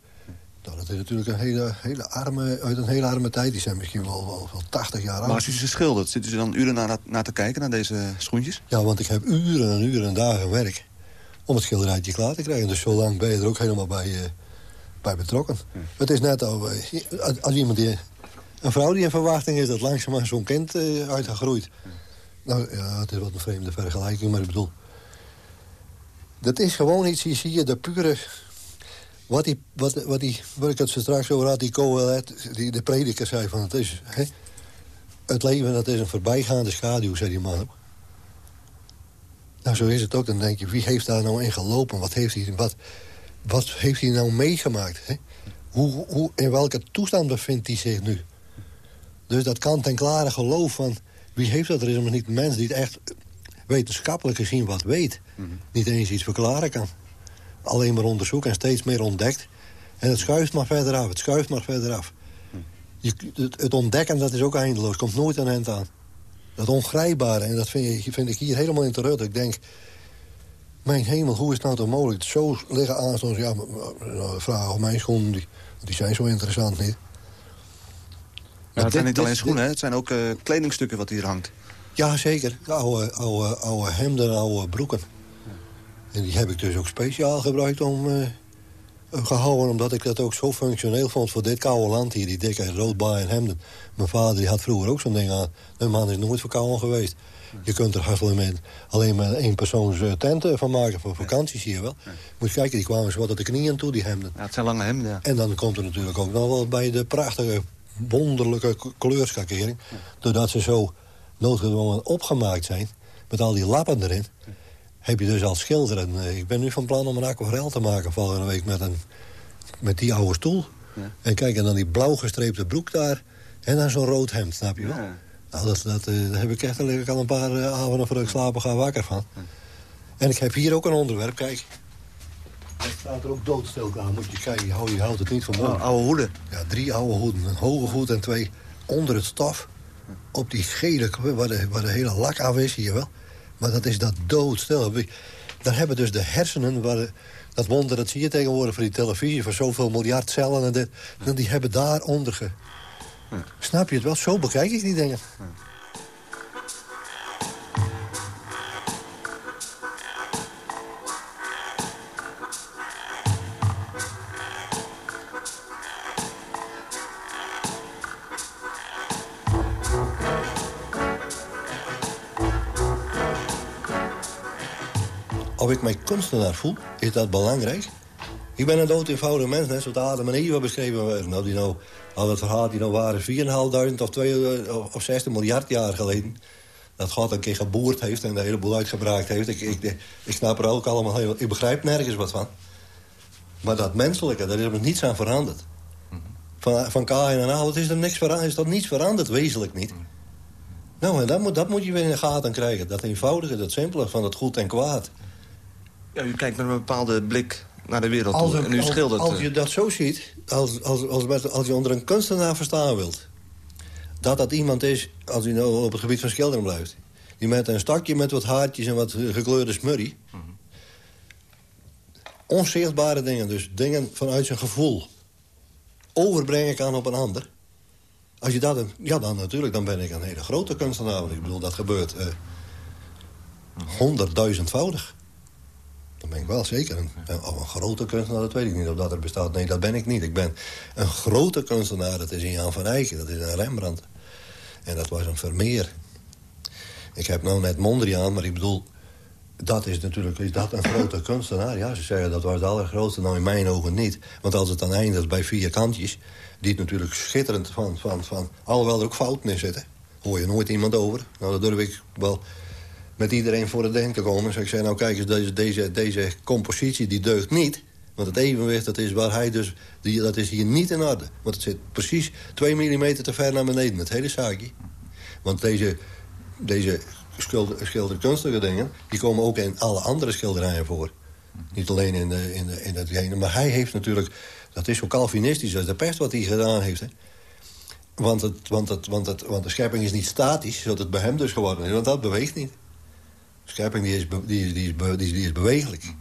E: Nou, dat is natuurlijk een hele, hele arme, uit een hele arme tijd. Die zijn misschien wel, wel, wel 80 jaar
G: Maar
E: oud.
G: als u ze schildert, zit u dan uren naar, naar te kijken, naar deze schoentjes?
E: Ja, want ik heb uren en uren en dagen werk om het schilderijtje klaar te krijgen. Dus zo lang ben je er ook helemaal bij, eh, bij betrokken. Het is net al, als- als iemand die, een vrouw die in verwachting is dat langzaamaan zo'n kind eh uitgegroeid. Nou ja, het is wat een vreemde vergelijking, maar ik bedoel... Dat is gewoon iets, hier zie je de pure... Wat, die, wat, wat, die, wat ik het straks over had, die Coelet, die de prediker zei van... Het, is, hè, het leven dat is een voorbijgaande schaduw, zei die man. Nou, zo is het ook. Dan denk je, wie heeft daar nou in gelopen? Wat heeft hij, wat, wat heeft hij nou meegemaakt? Hè? Hoe, hoe, in welke toestand bevindt hij zich nu? Dus dat kant en klare geloof van... wie heeft dat? Er is niet een mens die het echt wetenschappelijk gezien wat weet. Niet eens iets verklaren kan. Alleen maar onderzoeken en steeds meer ontdekt. En het schuift maar verder af, het schuift maar verder af. Je, het, het ontdekken, dat is ook eindeloos. komt nooit een eind aan. Dat ongrijpbare, en dat vind, je, vind ik hier helemaal in terug. Ik denk, mijn hemel, hoe is het nou toch mogelijk? Zo liggen aanstonds, ja, vragen of mijn schoenen, die, die zijn zo interessant niet.
G: Maar het zijn niet alleen schoenen, het zijn ook eh, kledingstukken wat hier hangt.
E: Ja, zeker. Oude, oude, oude hemden en oude broeken. En die heb ik dus ook speciaal gebruikt om, eh, gehouden omdat ik dat ook zo functioneel vond voor dit koude land hier. Die dikke roodbaai en hemden. Mijn vader die had vroeger ook zo'n ding aan. De man is nooit verkouden geweest. Je kunt er met, alleen maar één persoons eh, tenten van maken voor vakanties hier wel. Moet je kijken, die kwamen zo wat tot de knieën toe, die hemden.
G: Ja, het zijn lange hemden, ja.
E: En dan komt er natuurlijk ook nog wel bij de prachtige, wonderlijke kleurschakering. Doordat ze zo noodgedwongen opgemaakt zijn, met al die lappen erin... heb je dus als schilder... En, eh, ik ben nu van plan om een aquarel te maken volgende week met, een, met die oude stoel. En kijk, en dan die blauw gestreepte broek daar... en dan zo'n rood hemd, snap je wel? Nou, dat, dat, eh, daar heb ik echt al een paar eh, avonden voordat ik slapen ga wakker van. En ik heb hier ook een onderwerp, kijk. Er staat er ook doodstil aan. Moet je kijken, je houdt, je houdt het niet van
G: Oh, oude hoeden.
E: Ja, drie oude hoeden. Een hoge hoed en twee onder het stof. Op die gele, waar de, waar de hele lak af is hier wel. Maar dat is dat doodstil. Dan hebben dus de hersenen, waar de- dat wonder, dat zie je tegenwoordig voor die televisie... van zoveel miljard cellen en dit, dan die hebben daaronder ge... Snap je het wel? Zo bekijk ik die dingen. Of ik mij kunstenaar voel, is dat belangrijk? Ik ben een dood eenvoudig mens, net zoals Adam en Eva beschreven werden. Nou, die nou, al het verhaal die nou waren 4.500 of, 2, of 16 miljard jaar geleden... dat God een keer geboerd heeft en de hele boel uitgebraakt heeft. Ik, ik, ik snap er ook allemaal heel... Ik begrijp nergens wat van. Maar dat menselijke, daar is er niets aan veranderd. Van, van Kain en Abel is er niks veranderd, is dat niets veranderd, wezenlijk niet. Nou, en dat moet, dat moet je weer in de gaten krijgen. Dat eenvoudige, dat simpele van het goed en kwaad.
G: Ja, u kijkt met een bepaalde blik naar de wereld
E: Als,
G: toe. En u
E: als-
G: schildert...
E: als
G: eh,
E: je dat zo ziet, als, als, als, als je onder een kunstenaar verstaan wilt... dat dat iemand is, als u nou op het gebied van schilderen blijft... die met een stakje met wat haartjes en wat gekleurde smurrie... onzichtbare dingen, dus dingen vanuit zijn gevoel... overbrengen kan op een ander... Als je dat, ja dan natuurlijk, dan ben ik een hele grote kunstenaar. Ik bedoel, dat gebeurt eh, honderdduizendvoudig. Dat ben ik wel zeker. Een, een, oh, een grote kunstenaar, dat weet ik niet of dat er bestaat. Nee, dat ben ik niet. Ik ben een grote kunstenaar, dat is een Jan van Eyck, dat is een Rembrandt. En dat was een Vermeer. Ik heb nou net Mondriaan, maar ik bedoel... Dat is natuurlijk is dat een grote kunstenaar. Ja, ze zeggen dat was de allergrootste. Nou, in mijn ogen niet. Want als het dan eindigt bij vier kantjes... die het natuurlijk schitterend van... van, van alhoewel er ook fouten in zitten... hoor je nooit iemand over. Nou, dat durf ik wel met iedereen voor het denken komen. Dus ik zei, nou kijk eens, deze, deze, deze compositie die deugt niet. Want het evenwicht, dat is waar hij dus... Die, dat is hier niet in orde. Want het zit precies twee millimeter te ver naar beneden, het hele zaakje. Want deze, deze schilder, schilderkunstige dingen... die komen ook in alle andere schilderijen voor. Niet alleen in, de, in, de, in het ene. Maar hij heeft natuurlijk... Dat is zo calvinistisch als de pest wat hij gedaan heeft. Hè. Want, het, want, het, want, het, want de schepping is niet statisch, zoals het bij hem dus geworden is. Want dat beweegt niet. Schepping die is, die, is, die, is, die, is, die is bewegelijk.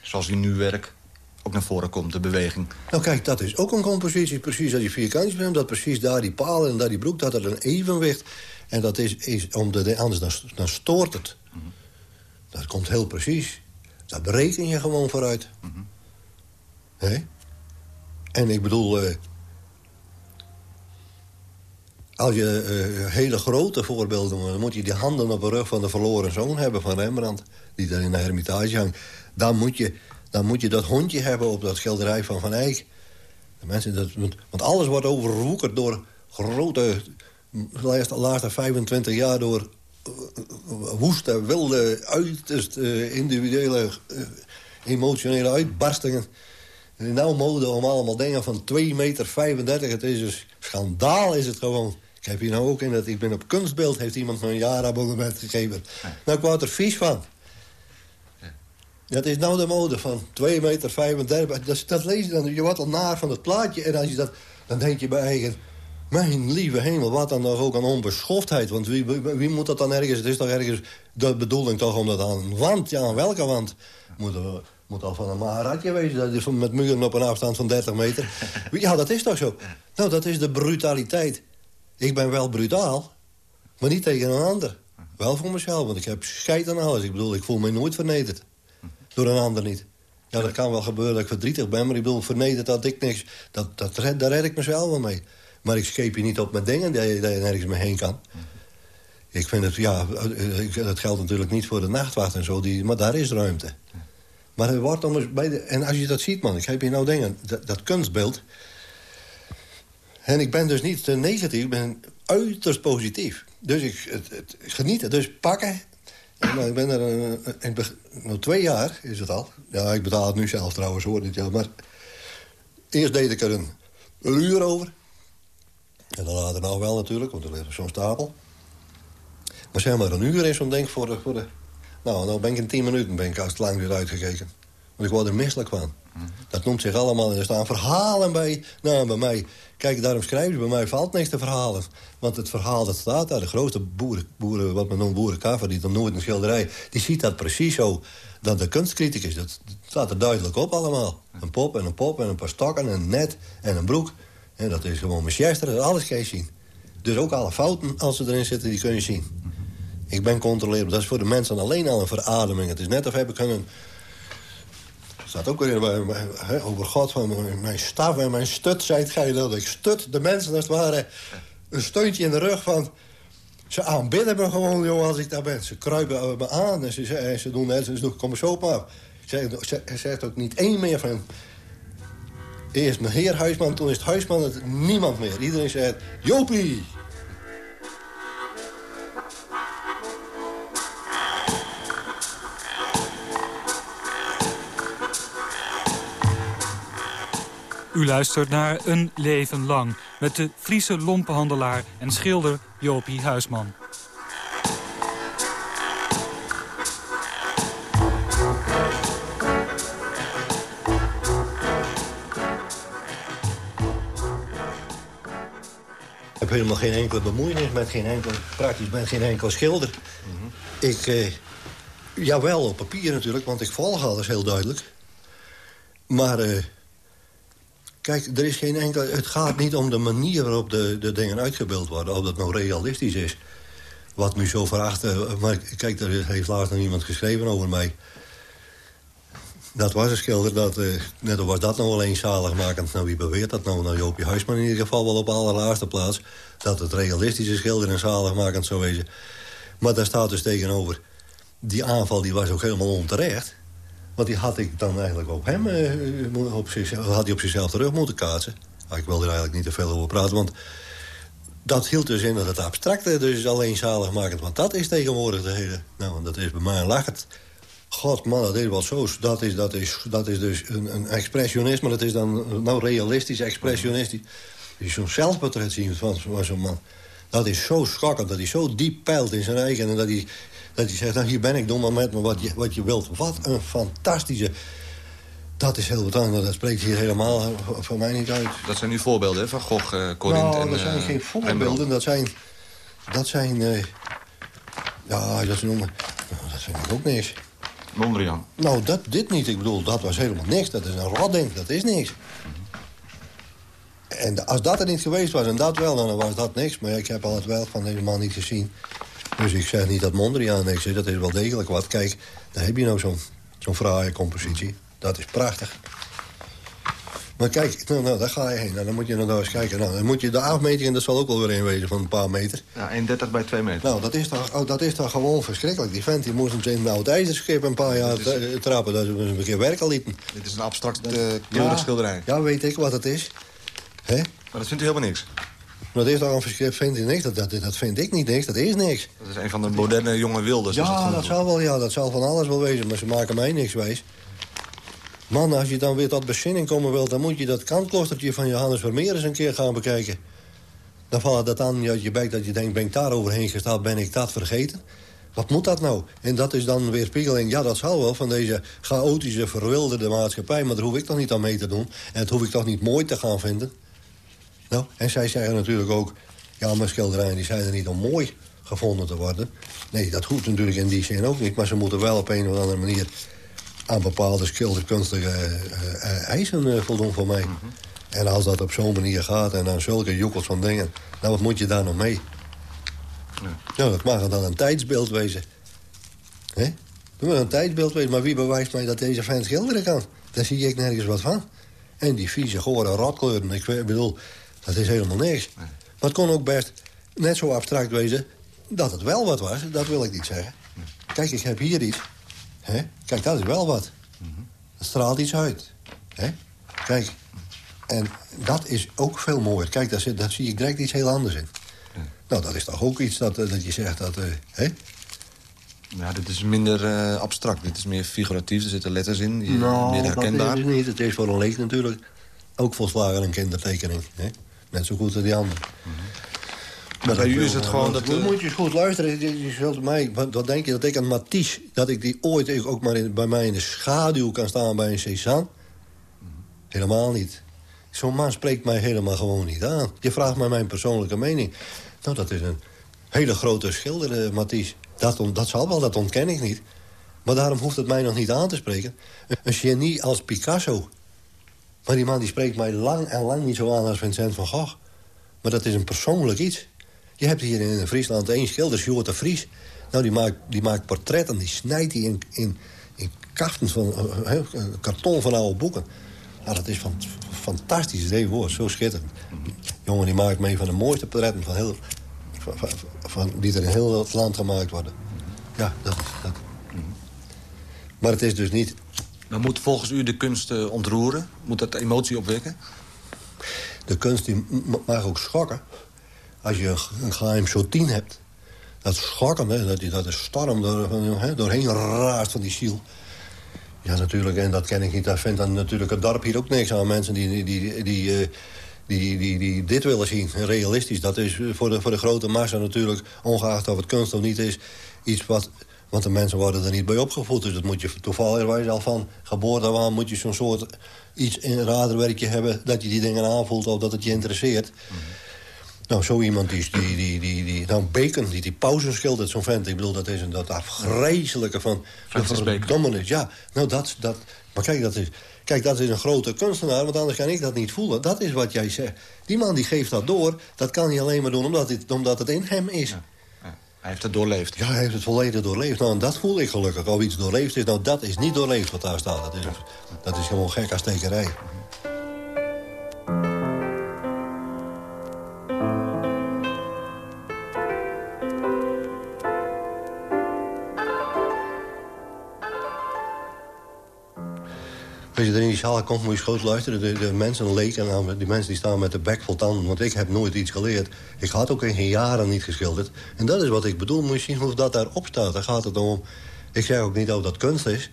G: Zoals in uw werk ook naar voren komt, de beweging.
E: Nou kijk, dat is ook een compositie. Precies als je vierkantjes bent, dat precies daar die palen en daar die broek... dat er een evenwicht. En dat is, is om de, anders dan, dan stoort het. Dat komt heel precies. Dat bereken je gewoon vooruit. Hè? En ik bedoel... eh, als je eh, hele grote voorbeelden... wil, dan moet je die handen op de rug van de verloren zoon hebben van Rembrandt... die daar in de hermitage hangt. Dan moet je, dan moet je dat hondje hebben op dat schilderij van Van Eyck. Mensen, dat, want alles wordt overwoekerd door grote... laatste, laatste 25 jaar door eh, woeste, wilde, uiterst eh, individuele, eh, emotionele uitbarstingen. Nou mode om allemaal dingen van 2,35 meter. Het is een schandaal, is het gewoon. Ik heb hier nou ook in dat ik ben op kunstbeeld... heeft iemand een jaarabonnement gegeven. Nou, ik word er vies van. Dat is nou de mode van 2,35 meter. Dat, dat lees je dan. Je wordt al naar van het plaatje. En als je dat, dan denk je bij eigen... Mijn lieve hemel, wat dan nog ook aan onbeschoftheid. Want wie, wie, wie moet dat dan ergens... Het is toch ergens de bedoeling toch om dat aan een wand... Ja, aan welke wand? Moet, er- moet al van een Maharatje wezen. Dat is met muren op een afstand van 30 meter. Ja, dat is toch zo? Nou, dat is de brutaliteit. Ik ben wel brutaal, maar niet tegen een ander. Wel voor mezelf, want ik heb scheid aan alles. Ik bedoel, ik voel me nooit vernederd. Door een ander niet. Ja, dat kan wel gebeuren dat ik verdrietig ben, maar ik bedoel, vernederd dat ik niks... Dat, dat, daar red ik mezelf wel mee. Maar ik scheep je niet op met dingen dat je, dat je nergens mee heen kan. Ik vind het, ja, eh, dat geldt natuurlijk niet voor de nachtwacht en zo, die, maar daar is ruimte. Maar er wordt om bij de, en als je dat ziet, man, ik heb hier nou dingen, dat kunstbeeld... En ik ben dus niet eh, negatief, ik ben uiterst positief. Dus ik het, het, genieten, dus pakken. En, nou, ik ben er eh, in het beg- nou, twee jaar, is het al. Ja, ik betaal het nu zelf trouwens, hoor dit jaar. Maar eerst deed ik er een, een uur over. En dan later nou wel natuurlijk, want er ligt zo'n stapel. Maar zeg maar, een uur is zo'n denk voor de, voor de... Nou, nou ben ik in tien minuten ben ik als het lang weer uitgekeken. Want ik word er misselijk van. Dat noemt zich allemaal, en er staan verhalen bij. Nou, bij mij, kijk, daarom schrijven ze, bij mij valt niks te verhalen. Want het verhaal dat staat daar, de grootste boeren, boeren wat men noemt boerenkaffer... die dan nooit een schilderij, die ziet dat precies zo... dat de kunstcriticus, dat staat er duidelijk op allemaal. Een pop en een pop en een paar stokken en een net en een broek. En dat is gewoon Manchester, alles kan je zien. Dus ook alle fouten, als ze erin zitten, die kun je zien. Ik ben controleerbaar. Dat is voor de mensen alleen al een verademing. Het is net of heb ik een... Staat ook weer bij, bij- hè, over God van mijn- mijn staf en mijn stut, zei het gij dat. Ik stut de mensen als het ware een steuntje in de rug van... Ze aanbidden me gewoon, jongen, als ik daar ben. Ze kruipen me aan en ze, ze, en ze doen net, ze doen, kom er zo op me af. Ze, ze, ze zegt ook niet één meer van... Eerst mijn heer Huisman, toen is het Huisman, het, niemand meer. Iedereen zegt, Jopie!
F: U luistert naar Een Leven Lang... met de Friese lompenhandelaar en schilder Jopie Huisman.
E: Ik heb helemaal geen enkele bemoeienis met geen enkel, praktisch met geen enkel schilder. Ik, eh, jawel, op papier natuurlijk, want ik volg alles heel duidelijk. Maar, eh, kijk, er is geen enkel, het gaat niet om de manier waarop de, de dingen uitgebeeld worden. Of dat nou realistisch is. Wat nu zo veracht... eh, maar kijk, er heeft laatst nog iemand geschreven over mij. Dat was een schilder, dat, eh, net was dat nou alleen zaligmakend. Nou, wie beweert dat nou? Nou, Joopje Huisman in ieder geval wel op allerlaatste plaats. Dat het realistische schilder en zaligmakend zou wezen. Maar daar staat dus tegenover... die aanval die was ook helemaal onterecht. Want die had ik dan eigenlijk op hem... eh, op zichzelf, had hij op zichzelf terug moeten kaatsen. Ah, ik wil er eigenlijk niet te veel over praten, want... Dat hield dus in dat het abstracte dus alleen zaligmakend. Want dat is tegenwoordig de hele... Nou, dat is bij mij een lachend. God, man, dat is wel zo. Dat is, dat is, dat is dus een, een expressionisme. Dat is dan nou realistisch, expressionistisch. Die zo'n zelfportret zien van, van zo'n man. Dat is zo schokkend, dat hij zo diep peilt in zijn eigen... en dat hij, dat hij zegt, nou, hier ben ik, doe maar met me wat je, wat je wilt. Wat een fantastische... Dat is heel wat anders. Dat spreekt hier helemaal voor mij niet uit.
G: Dat zijn nu voorbeelden hè, van Gogh, eh Corinthe
E: nou,
G: en
E: dat zijn
G: eh,
E: geen voorbeelden.
G: Rembrandt.
E: Dat zijn... Dat zijn... eh, ja, dat noemen... nou, dat vind ik ook niks.
G: Mondriaan.
E: Nou, dat, dit niet. Ik bedoel, dat was helemaal niks. Dat is een rodding. Dat is niks. En als dat er niet geweest was en dat wel, dan was dat niks. Maar ik heb al het werk van deze man niet gezien. Dus ik zeg niet dat Mondriaan niks is. Dat is wel degelijk wat. Kijk, daar heb je nou zo'n zo'n fraaie compositie. Dat is prachtig. Maar kijk, nou, nou, daar ga je heen. Nou, dan moet je nou eens kijken. Nou, dan moet je de afmeting, en dat zal ook wel weer een wezen van een paar meter.
G: Ja, 1,30 bij 2 meter.
E: Nou, dat is, toch, oh, dat is toch gewoon verschrikkelijk. Die vent die moest hem in een oud ijzerschip een paar jaar
G: is-
E: trappen. Dat ze hem een keer werk al lieten.
G: Dit is een abstract uh, kleurig schilderij.
E: Ja, weet ik wat het is. Hè?
G: Maar dat vindt u helemaal niks.
E: Dat is toch een verschil, vind je niks? Dat, dat, dat vind ik niet niks, dat is niks.
G: Dat is een van de moderne jonge wilden.
E: Ja, dat zal wel, ja, dat zal van alles wel wezen, maar ze maken mij niks wijs. Man, als je dan weer tot bezinning komen wilt... dan moet je dat kantklostertje van Johannes Vermeer eens een keer gaan bekijken. Dan valt dat aan uit je bek dat je denkt... ben ik daar overheen gestapt, ben ik dat vergeten? Wat moet dat nou? En dat is dan weer spiegeling. Ja, dat zal wel van deze chaotische, verwilderde maatschappij... maar daar hoef ik toch niet aan mee te doen. En dat hoef ik toch niet mooi te gaan vinden. Nou, en zij zeggen natuurlijk ook... ja, maar schilderijen die zijn er niet om mooi gevonden te worden. Nee, dat hoeft natuurlijk in die zin ook niet. Maar ze moeten wel op een of andere manier... aan bepaalde schilderkunstige eh, eh, eisen eh, voldoen voor mij. En als dat op zo'n manier gaat en aan zulke joekels van dingen... nou, wat moet je daar nog mee? Ja, dat mag dan een tijdsbeeld wezen. Hè? Dat moet een tijdsbeeld wezen. Maar wie bewijst mij dat deze vent schilderen kan? Daar zie ik nergens wat van. En die vieze, gore rotkleuren. Ik bedoel, dat is helemaal niks. Maar het kon ook best net zo abstract wezen dat het wel wat was. Dat wil ik niet zeggen. Kijk, ik heb hier iets. Hè? Kijk, dat is wel wat. Dat straalt iets uit. Hè? Kijk, en dat is ook veel mooier. Kijk, daar, zit, daar zie ik direct iets heel anders in. Nou, dat is toch ook iets dat, eh, dat je zegt dat... Uh, hè?
G: Ja, dit is minder uh, abstract. Dit is meer figuratief. Er zitten letters in, die,
E: nou,
G: meer herkenbaar.
E: dat is het niet. Het is voor een leek natuurlijk ook volslagen een kindertekening. Hè? Net zo goed als die andere.
G: Maar bij u is het gewoon dat...
E: Dan moet je eens goed luisteren. Je, zult mij, wat, denk je dat ik een Matisse... dat ik die ooit ook maar in, bij mij in de schaduw kan staan bij een Cézanne? Helemaal niet. Zo'n man spreekt mij helemaal gewoon niet aan. Je vraagt mij mijn persoonlijke mening. Nou, dat is een hele grote schilder, uh, Matisse. Dat, dat zal wel, dat ontken ik niet. Maar daarom hoeft het mij nog niet aan te spreken. Een genie als Picasso. Maar die man die spreekt mij lang en lang niet zo aan als Vincent van Gogh. Maar dat is een persoonlijk iets. Je hebt hier in Friesland één schilder, Sjoerd de Vries. Nou, die maakt, die maakt portretten, die snijdt die in, in, in kaften van uh, karton van oude boeken. Nou, dat is van, fantastisch idee woord, zo schitterend. Jongen, die maakt mee van de mooiste portretten van heel, van, van, van, die er in heel het land gemaakt worden. Ja, dat, dat. Maar het is dus niet...
G: Maar moet volgens u de kunst uh, ontroeren? Moet dat emotie opwekken?
E: De kunst die mag ook schokken. Als je een geheim tien hebt... dat schokken, dat, dat de storm door, doorheen raast van die ziel... Ja, natuurlijk, en dat ken ik niet. Daar vindt dan natuurlijk het dorp hier ook niks aan. Mensen die, die, die, die, uh, die, die, die dit willen zien, realistisch. Dat is voor de, voor de grote massa natuurlijk, ongeacht of het kunst of niet is... iets wat... Want de mensen worden er niet bij opgevoed. Dus dat moet je toevallig al van geboorte aan... moet je zo'n soort iets in raderwerkje hebben... dat je die dingen aanvoelt of dat het je interesseert. Nou, zo iemand die, die, die, die, die nou, Bacon, die die pauzen schildert, zo'n vent. Ik bedoel, dat is een dat afgrijzelijke van...
G: Francis Bacon.
E: Ja, nou, dat, dat... Maar kijk, dat is... Kijk, dat is een grote kunstenaar, want anders kan ik dat niet voelen. Dat is wat jij zegt. Die man die geeft dat door, dat kan hij alleen maar doen omdat het, omdat het in hem is. Ja.
G: Hij heeft het doorleefd.
E: Ja, hij heeft het volledig doorleefd. Nou, en dat voel ik gelukkig. Of iets doorleefd is, nou, dat is niet doorleefd wat daar staat. Dat is, dat is gewoon gek als tekerij. Die zaal komt, moet goed luisteren. De, de mensen leken aan die mensen die staan met de bek vol tanden. Want ik heb nooit iets geleerd. Ik had ook in jaren niet geschilderd. En dat is wat ik bedoel. Moet je zien hoe dat daarop staat. Daar gaat het om. Ik zeg ook niet of dat kunst is.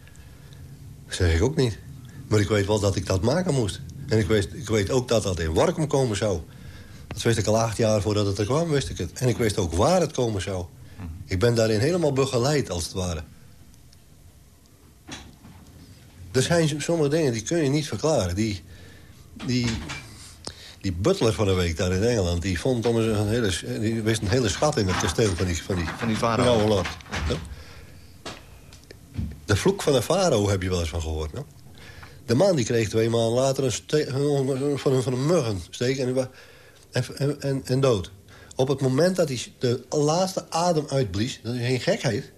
E: Dat zeg ik ook niet. Maar ik weet wel dat ik dat maken moest. En ik weet, ik weet ook dat dat in Warkum komen zou. Dat wist ik al acht jaar voordat het er kwam, wist ik het. En ik wist ook waar het komen zou. Ik ben daarin helemaal begeleid, als het ware. Er zijn sommige dingen die kun je niet verklaren. Die, die, die butler van de week daar in Engeland... die vond om een hele, die wist een hele schat in het kasteel van die, van die,
G: van die farao.
E: Ja. De vloek van de farao heb je wel eens van gehoord. No? De man die kreeg twee maanden later een van, een, van een muggensteek en, en, en, en dood. Op het moment dat hij de laatste adem uitblies... dat is geen gekheid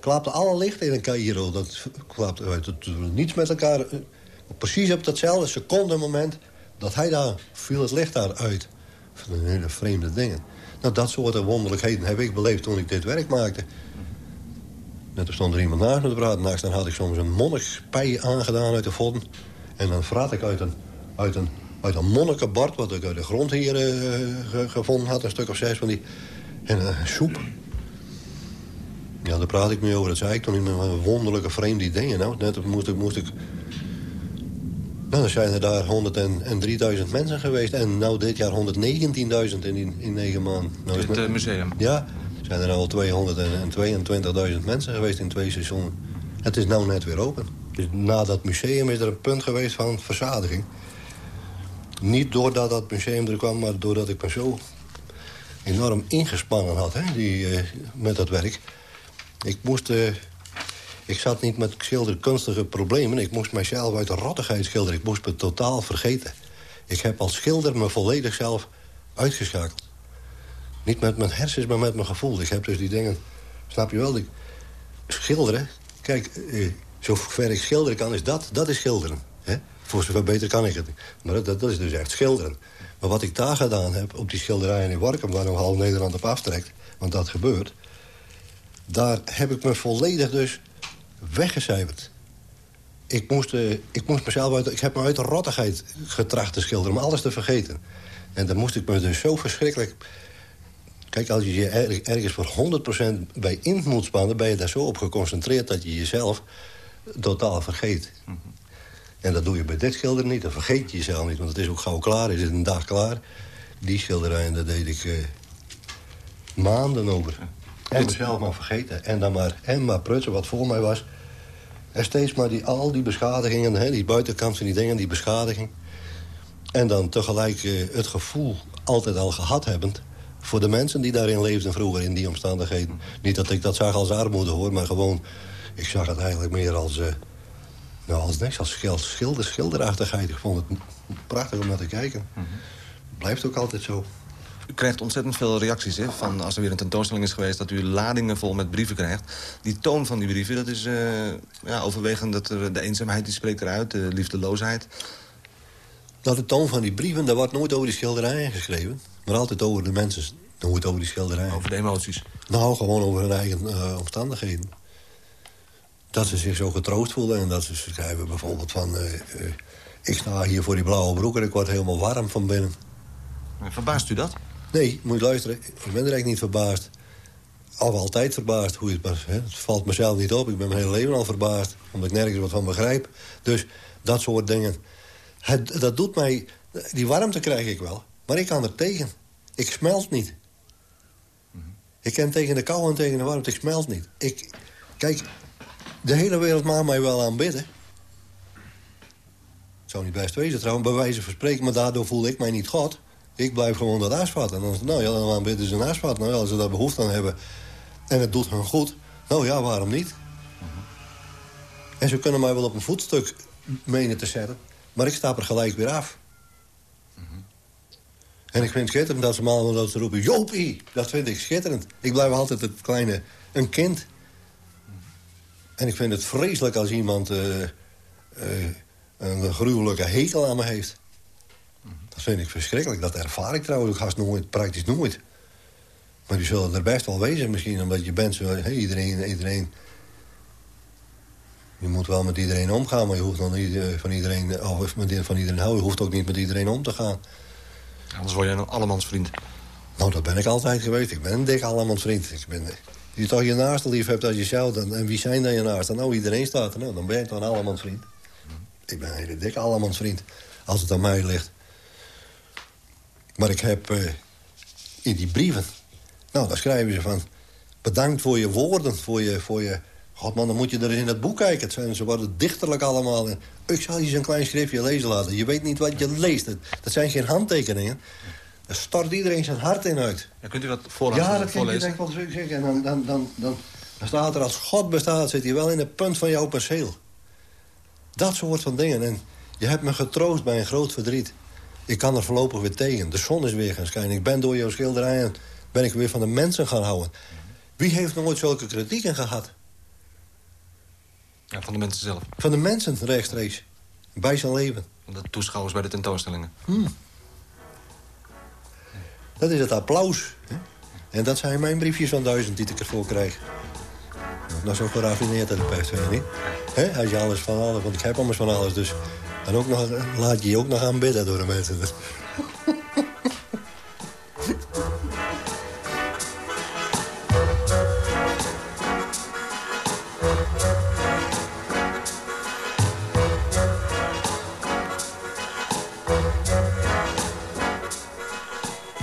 E: klapte alle lichten in een Cairo. Dat klapte uit. Het, niets met elkaar. Eh, precies op datzelfde seconde moment dat hij daar viel het licht daar uit. Van een hele vreemde dingen. Nou, dat soort wonderlijkheden heb ik beleefd toen ik dit werk maakte. Net toen stond er iemand naast me te praten. Naast dan had ik soms een monnikspij aangedaan uit de vodden. En dan vraat ik uit een, uit een, uit een monnikenbord... wat ik uit de grond hier uh, gevonden had, een stuk of zes van die... En een soep. Ja, daar praat ik mee over. Dat zei ik toen in mijn wonderlijke vreemde ideeën. Nou, net moest ik... Moest ik nou, dan zijn er daar 103.000 mensen geweest. En nou dit jaar 119.000 in, in negen maanden. Nou,
G: het uh, museum?
E: Ja, zijn er al 222.000 mensen geweest in twee seizoenen. Het is nou net weer open. Dus na dat museum is er een punt geweest van verzadiging. Niet doordat dat museum er kwam, maar doordat ik me zo enorm ingespannen had hè, die, uh, met dat werk. Ik moest... Uh, ik zat niet met schilderkunstige problemen. Ik moest mijzelf uit de rottigheid schilderen. Ik moest me totaal vergeten. Ik heb als schilder me volledig zelf uitgeschakeld. Niet met mijn hersens, maar met mijn gevoel. Ik heb dus die dingen... Snap je wel? Ik, schilderen, Kijk, eh, zover ik schilderen kan, is dat, dat is schilderen. Hè? Voor zover beter kan ik het niet. Maar dat, dat is dus echt schilderen. Maar wat ik daar gedaan heb, op die schilderijen in Warkum... waar nog half Nederland op aftrekt, want dat gebeurt... daar heb ik me volledig dus weggecijferd. Ik moest, eh, ik moest mezelf uit... Ik heb me uit de rottigheid getracht te schilderen, om alles te vergeten. En dan moest ik me dus zo verschrikkelijk... Kijk, als je je er- ergens voor 100% bij in moet spannen... ben je daar zo op geconcentreerd dat je jezelf totaal vergeet. En dat doe je bij dit schilderen niet. Dan vergeet je jezelf niet, want het is ook gauw klaar. Is het een dag klaar? Die schilderijen, daar deed ik eh, maanden over. En mezelf maar vergeten. En dan maar, en maar prutsen wat voor mij was. En steeds maar die, al die beschadigingen, hè, die buitenkant van die dingen, die beschadiging. En dan tegelijk eh, het gevoel altijd al gehad hebbend... voor de mensen die daarin leefden vroeger in die omstandigheden. Niet dat ik dat zag als armoede hoor, maar gewoon... ik zag het eigenlijk meer als... eh, nou, als niks, als schil- schilder, schilderachtigheid. Ik vond het prachtig om naar te kijken. Blijft ook altijd zo.
G: U krijgt ontzettend veel reacties, hè, van als er weer een tentoonstelling is geweest... dat u ladingen vol met brieven krijgt. Die toon van die brieven, dat is eh, ja, overwegend dat er, de eenzaamheid die spreekt eruit, de liefdeloosheid.
E: Dat de toon van die brieven, daar wordt nooit over die schilderijen geschreven. Maar altijd over de mensen, nooit over die schilderijen.
G: Over de emoties.
E: Nou, gewoon over hun eigen eh, omstandigheden. Dat ze zich zo getroost voelen. En dat ze schrijven bijvoorbeeld van... eh, eh, ik sta hier voor die blauwe broek en ik word helemaal warm van binnen.
G: Verbaast u dat?
E: Nee, moet luisteren. Ik ben er eigenlijk niet verbaasd. Al altijd verbaasd. Hoe het, maar, het valt mezelf niet op. Ik ben mijn hele leven al verbaasd. Omdat ik nergens wat van begrijp. Dus dat soort dingen. Het, dat doet mij... Die warmte krijg ik wel. Maar ik kan er tegen. Ik smelt niet. Ik ken tegen de kou en tegen de warmte. Ik smelt niet. Ik, kijk, de hele wereld mag mij wel aanbidden. Het zou niet best wezen trouwens, bij wijze van spreken. Maar daardoor voel ik mij niet God. Ik blijf gewoon dat asfalt. En dan, nou ja, dan aanbidden ze een asfalt. Nou ja, als ze daar behoefte aan hebben en het doet hen goed. Nou ja, waarom niet? En ze kunnen mij wel op een voetstuk menen te zetten. Maar ik stap er gelijk weer af. En ik vind het schitterend dat ze me allemaal dat ze roepen... Jopie, dat vind ik schitterend. Ik blijf altijd het kleine, een kind. En ik vind het vreselijk als iemand eh, eh, een gruwelijke hekel aan me heeft. Dat vind ik verschrikkelijk. Dat ervaar ik trouwens ook haast nooit, praktisch nooit. Maar die zullen er best wel wezen misschien, omdat je bent zo... Hey, iedereen, iedereen... Je moet wel met iedereen omgaan, maar je hoeft nog niet eh, van iedereen, of met van iedereen houden. Je hoeft ook niet met iedereen om te gaan.
G: Anders word je een allemans
E: Nou, dat ben ik altijd geweest. Ik ben een dik allemansvriend. Ik ben, je toch je naaste lief hebt als jezelf. Dan, en wie zijn dan je naasten? Nou, iedereen staat er. Nou, dan ben je toch een allemansvriend. Ik ben een hele dikke allemansvriend. Als het aan mij ligt. Maar ik heb eh, in die brieven... Nou, daar schrijven ze van... Bedankt voor je woorden, voor je... Voor je God man, dan moet je er eens in het boek kijken. Het zijn, ze worden dichterlijk allemaal. En ik zal je zo'n klein schriftje lezen laten. Je weet niet wat je leest. Dat, dat zijn geen handtekeningen. Daar stort iedereen zijn hart in uit.
G: Ja, kunt u dat voorlezen?
E: Ja, dat kan je denk ik wel zeggen. En dan, dan, dan, dan, dan staat er als God bestaat, zit hij wel in het punt van jouw perceel. Dat soort van dingen. En je hebt me getroost bij een groot verdriet. Ik kan er voorlopig weer tegen. De zon is weer gaan schijnen. Ik ben door jouw schilderijen ben ik weer van de mensen gaan houden. Wie heeft nooit zulke kritieken gehad?
G: Ja, van de mensen zelf.
E: Van de mensen rechtstreeks. Bij zijn leven.
G: De toeschouwers bij de tentoonstellingen.
E: Dat is het applaus. Hè? En dat zijn mijn briefjes van duizend die ik ervoor krijg. Nou, zo geraffineerd dat ik best weet niet. Hè? Als je alles van alles, want ik heb alles van alles. Dus dan ook nog, laat je je ook nog aanbidden door de mensen.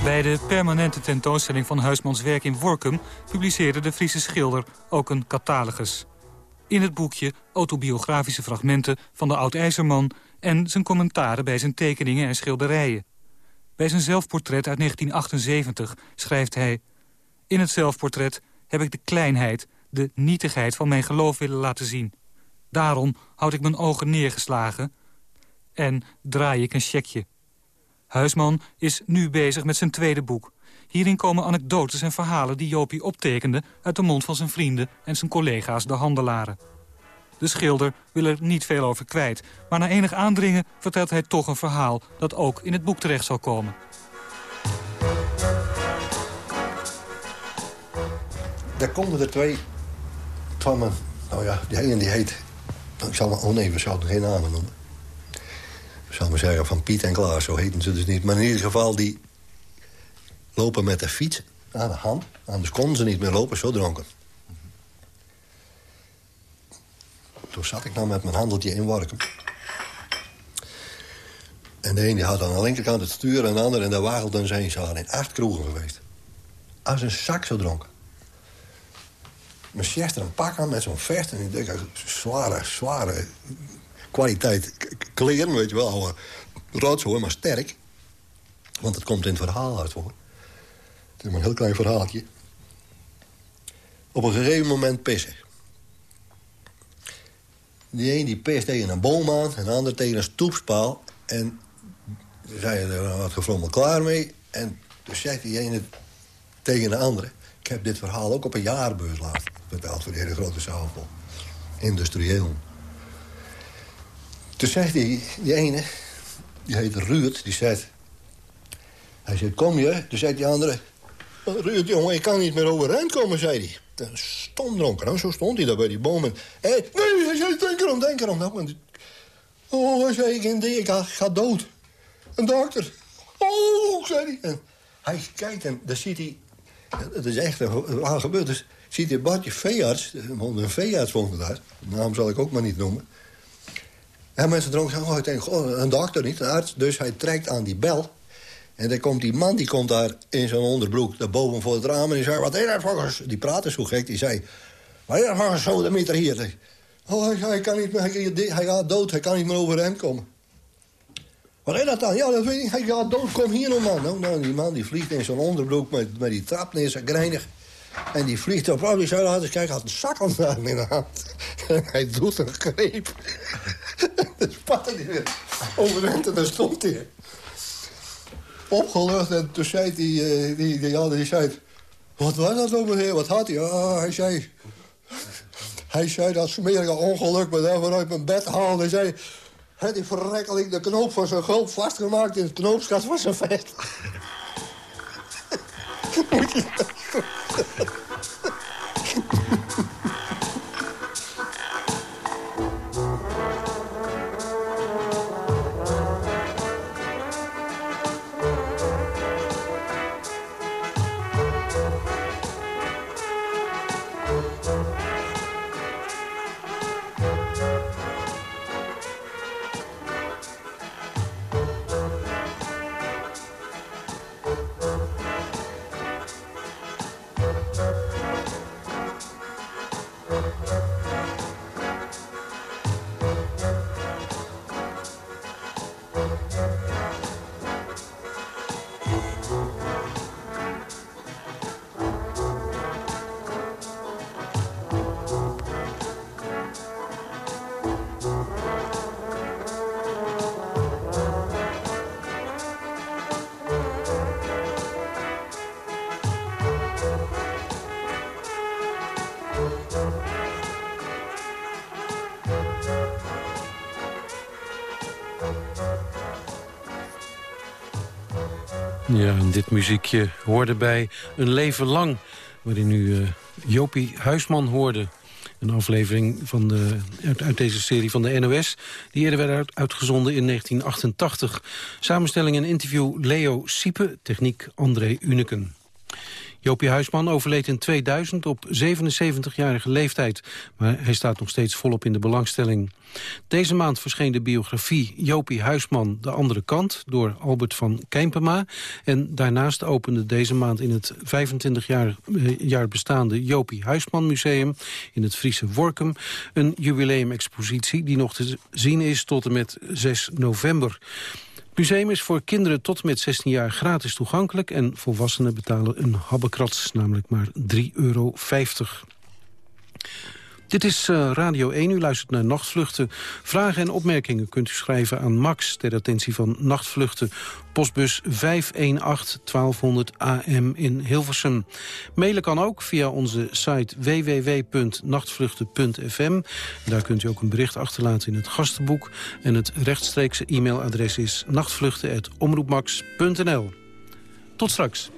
F: Bij de permanente tentoonstelling van Huismans werk in Workum... publiceerde de Friese schilder ook een catalogus. In het boekje autobiografische fragmenten van de oud-ijzerman... en zijn commentaren bij zijn tekeningen en schilderijen. Bij zijn zelfportret uit 1978 schrijft hij... In het zelfportret heb ik de kleinheid, de nietigheid van mijn geloof willen laten zien. Daarom houd ik mijn ogen neergeslagen en draai ik een checkje. Huisman is nu bezig met zijn tweede boek. Hierin komen anekdotes en verhalen die Jopie optekende... uit de mond van zijn vrienden en zijn collega's de handelaren. De schilder wil er niet veel over kwijt. Maar na enig aandringen vertelt hij toch een verhaal... dat ook in het boek terecht zal komen.
E: Daar konden er twee van me. Nou ja, die ene die heet... Ik zal maar, oh nee, we zouden geen namen noemen. Ik zal maar zeggen van Piet en Klaas, zo heten ze dus niet. Maar in ieder geval, die lopen met de fiets aan de hand. Anders konden ze niet meer lopen, zo dronken. Toen zat ik nou met mijn handeltje in. En de een die had aan de linkerkant het stuur... en de ander in de wagelden zijn. Ze hadden in acht kroegen geweest. Als een zak zo dronken. Mijn sister een pak aan met zo'n vest. En ik denk, zware, zware kwaliteit kleren, weet je wel. Rotzooi, maar sterk. Want het komt in het verhaal uit, voor. Het is maar een heel klein verhaaltje. Op een gegeven moment pissen. Die een die pist tegen een boom aan, en de ander tegen een stoepspaal. En ze zijn er wat gefrommel klaar mee. En toen zegt die ene tegen de andere... ik heb dit verhaal ook op een jaarbeurs laten verteld... voor de hele grote zaalvol. Industrieel. Toen zegt die, die ene, die heet Ruud, die zegt... Hij zegt, kom je? Toen zei die andere... Ruud, jongen, ik kan niet meer overeind komen, zei hij. Stom dronken, nou, zo stond hij daar bij die bomen. Hey, nee, hij zei, denk erom, denk erom. Nou, oh, hij zei, ik, ik ga, dood. Een dokter. Oh, zei hij. En hij kijkt en dan ziet hij... Het is echt een gebeurd. Dus ziet hij Bartje veearts. Een veearts vond uit. De naam zal ik ook maar niet noemen. En mensen dronken oh, ik denk, oh, een dokter niet, een arts. Dus hij trekt aan die bel. En dan komt die man, die komt daar in zijn onderbroek... daar boven voor het raam en die zei, wat is dat volgens... Die praatte zo gek, die zei... Wat is dat volgens zo de meter hier? Oh, hij, kan niet meer, hij, hij, gaat dood, hij kan niet meer overeind komen. Wat is dat dan? Ja, dat weet ik, hij gaat dood, kom hier nog, man. Nou, nou, die man die vliegt in zijn onderbroek met, met die trap neer, zijn greinig. En die vliegt op, oh, die zou laten kijken, had een zaklantaarn in de hand. Hij doet een greep. Dan spatte hij weer overeind en dan stond hij. Opgelucht en toen zei die, uh, die, die, die, die zei... Wat was dat ook meneer? Wat had hij? Ah, hij zei... Hij zei dat smerige ongeluk me daar vanuit mijn bed haalde. Hij zei... Had die verrekkeling de knoop van zijn gulp vastgemaakt in het knoopsgat van zijn vest.
D: Ja, en dit muziekje hoorde bij Een Leven Lang... waarin u uh, Jopie Huisman hoorde. Een aflevering van de, uit, uit, deze serie van de NOS... die eerder werd uitgezonden in 1988. Samenstelling en interview Leo Siepe, techniek André Uneken. Jopie Huisman overleed in 2000 op 77-jarige leeftijd. Maar hij staat nog steeds volop in de belangstelling. Deze maand verscheen de biografie Jopie Huisman De Andere Kant... door Albert van Kijmpema. En daarnaast opende deze maand in het 25 jaar, eh, jaar bestaande Jopie Huisman Museum... in het Friese Workum een jubileumexpositie... die nog te zien is tot en met 6 november museum is voor kinderen tot en met 16 jaar gratis toegankelijk... en volwassenen betalen een habbekrats, namelijk maar 3,50 euro. Dit is uh, Radio 1, u luistert naar Nachtvluchten. Vragen en opmerkingen kunt u schrijven aan Max... ter attentie van Nachtvluchten, postbus 518 1200 AM in Hilversum. Mailen kan ook via onze site www.nachtvluchten.fm. Daar kunt u ook een bericht achterlaten in het gastenboek. En het rechtstreekse e-mailadres is nachtvluchten.omroepmax.nl. Tot straks.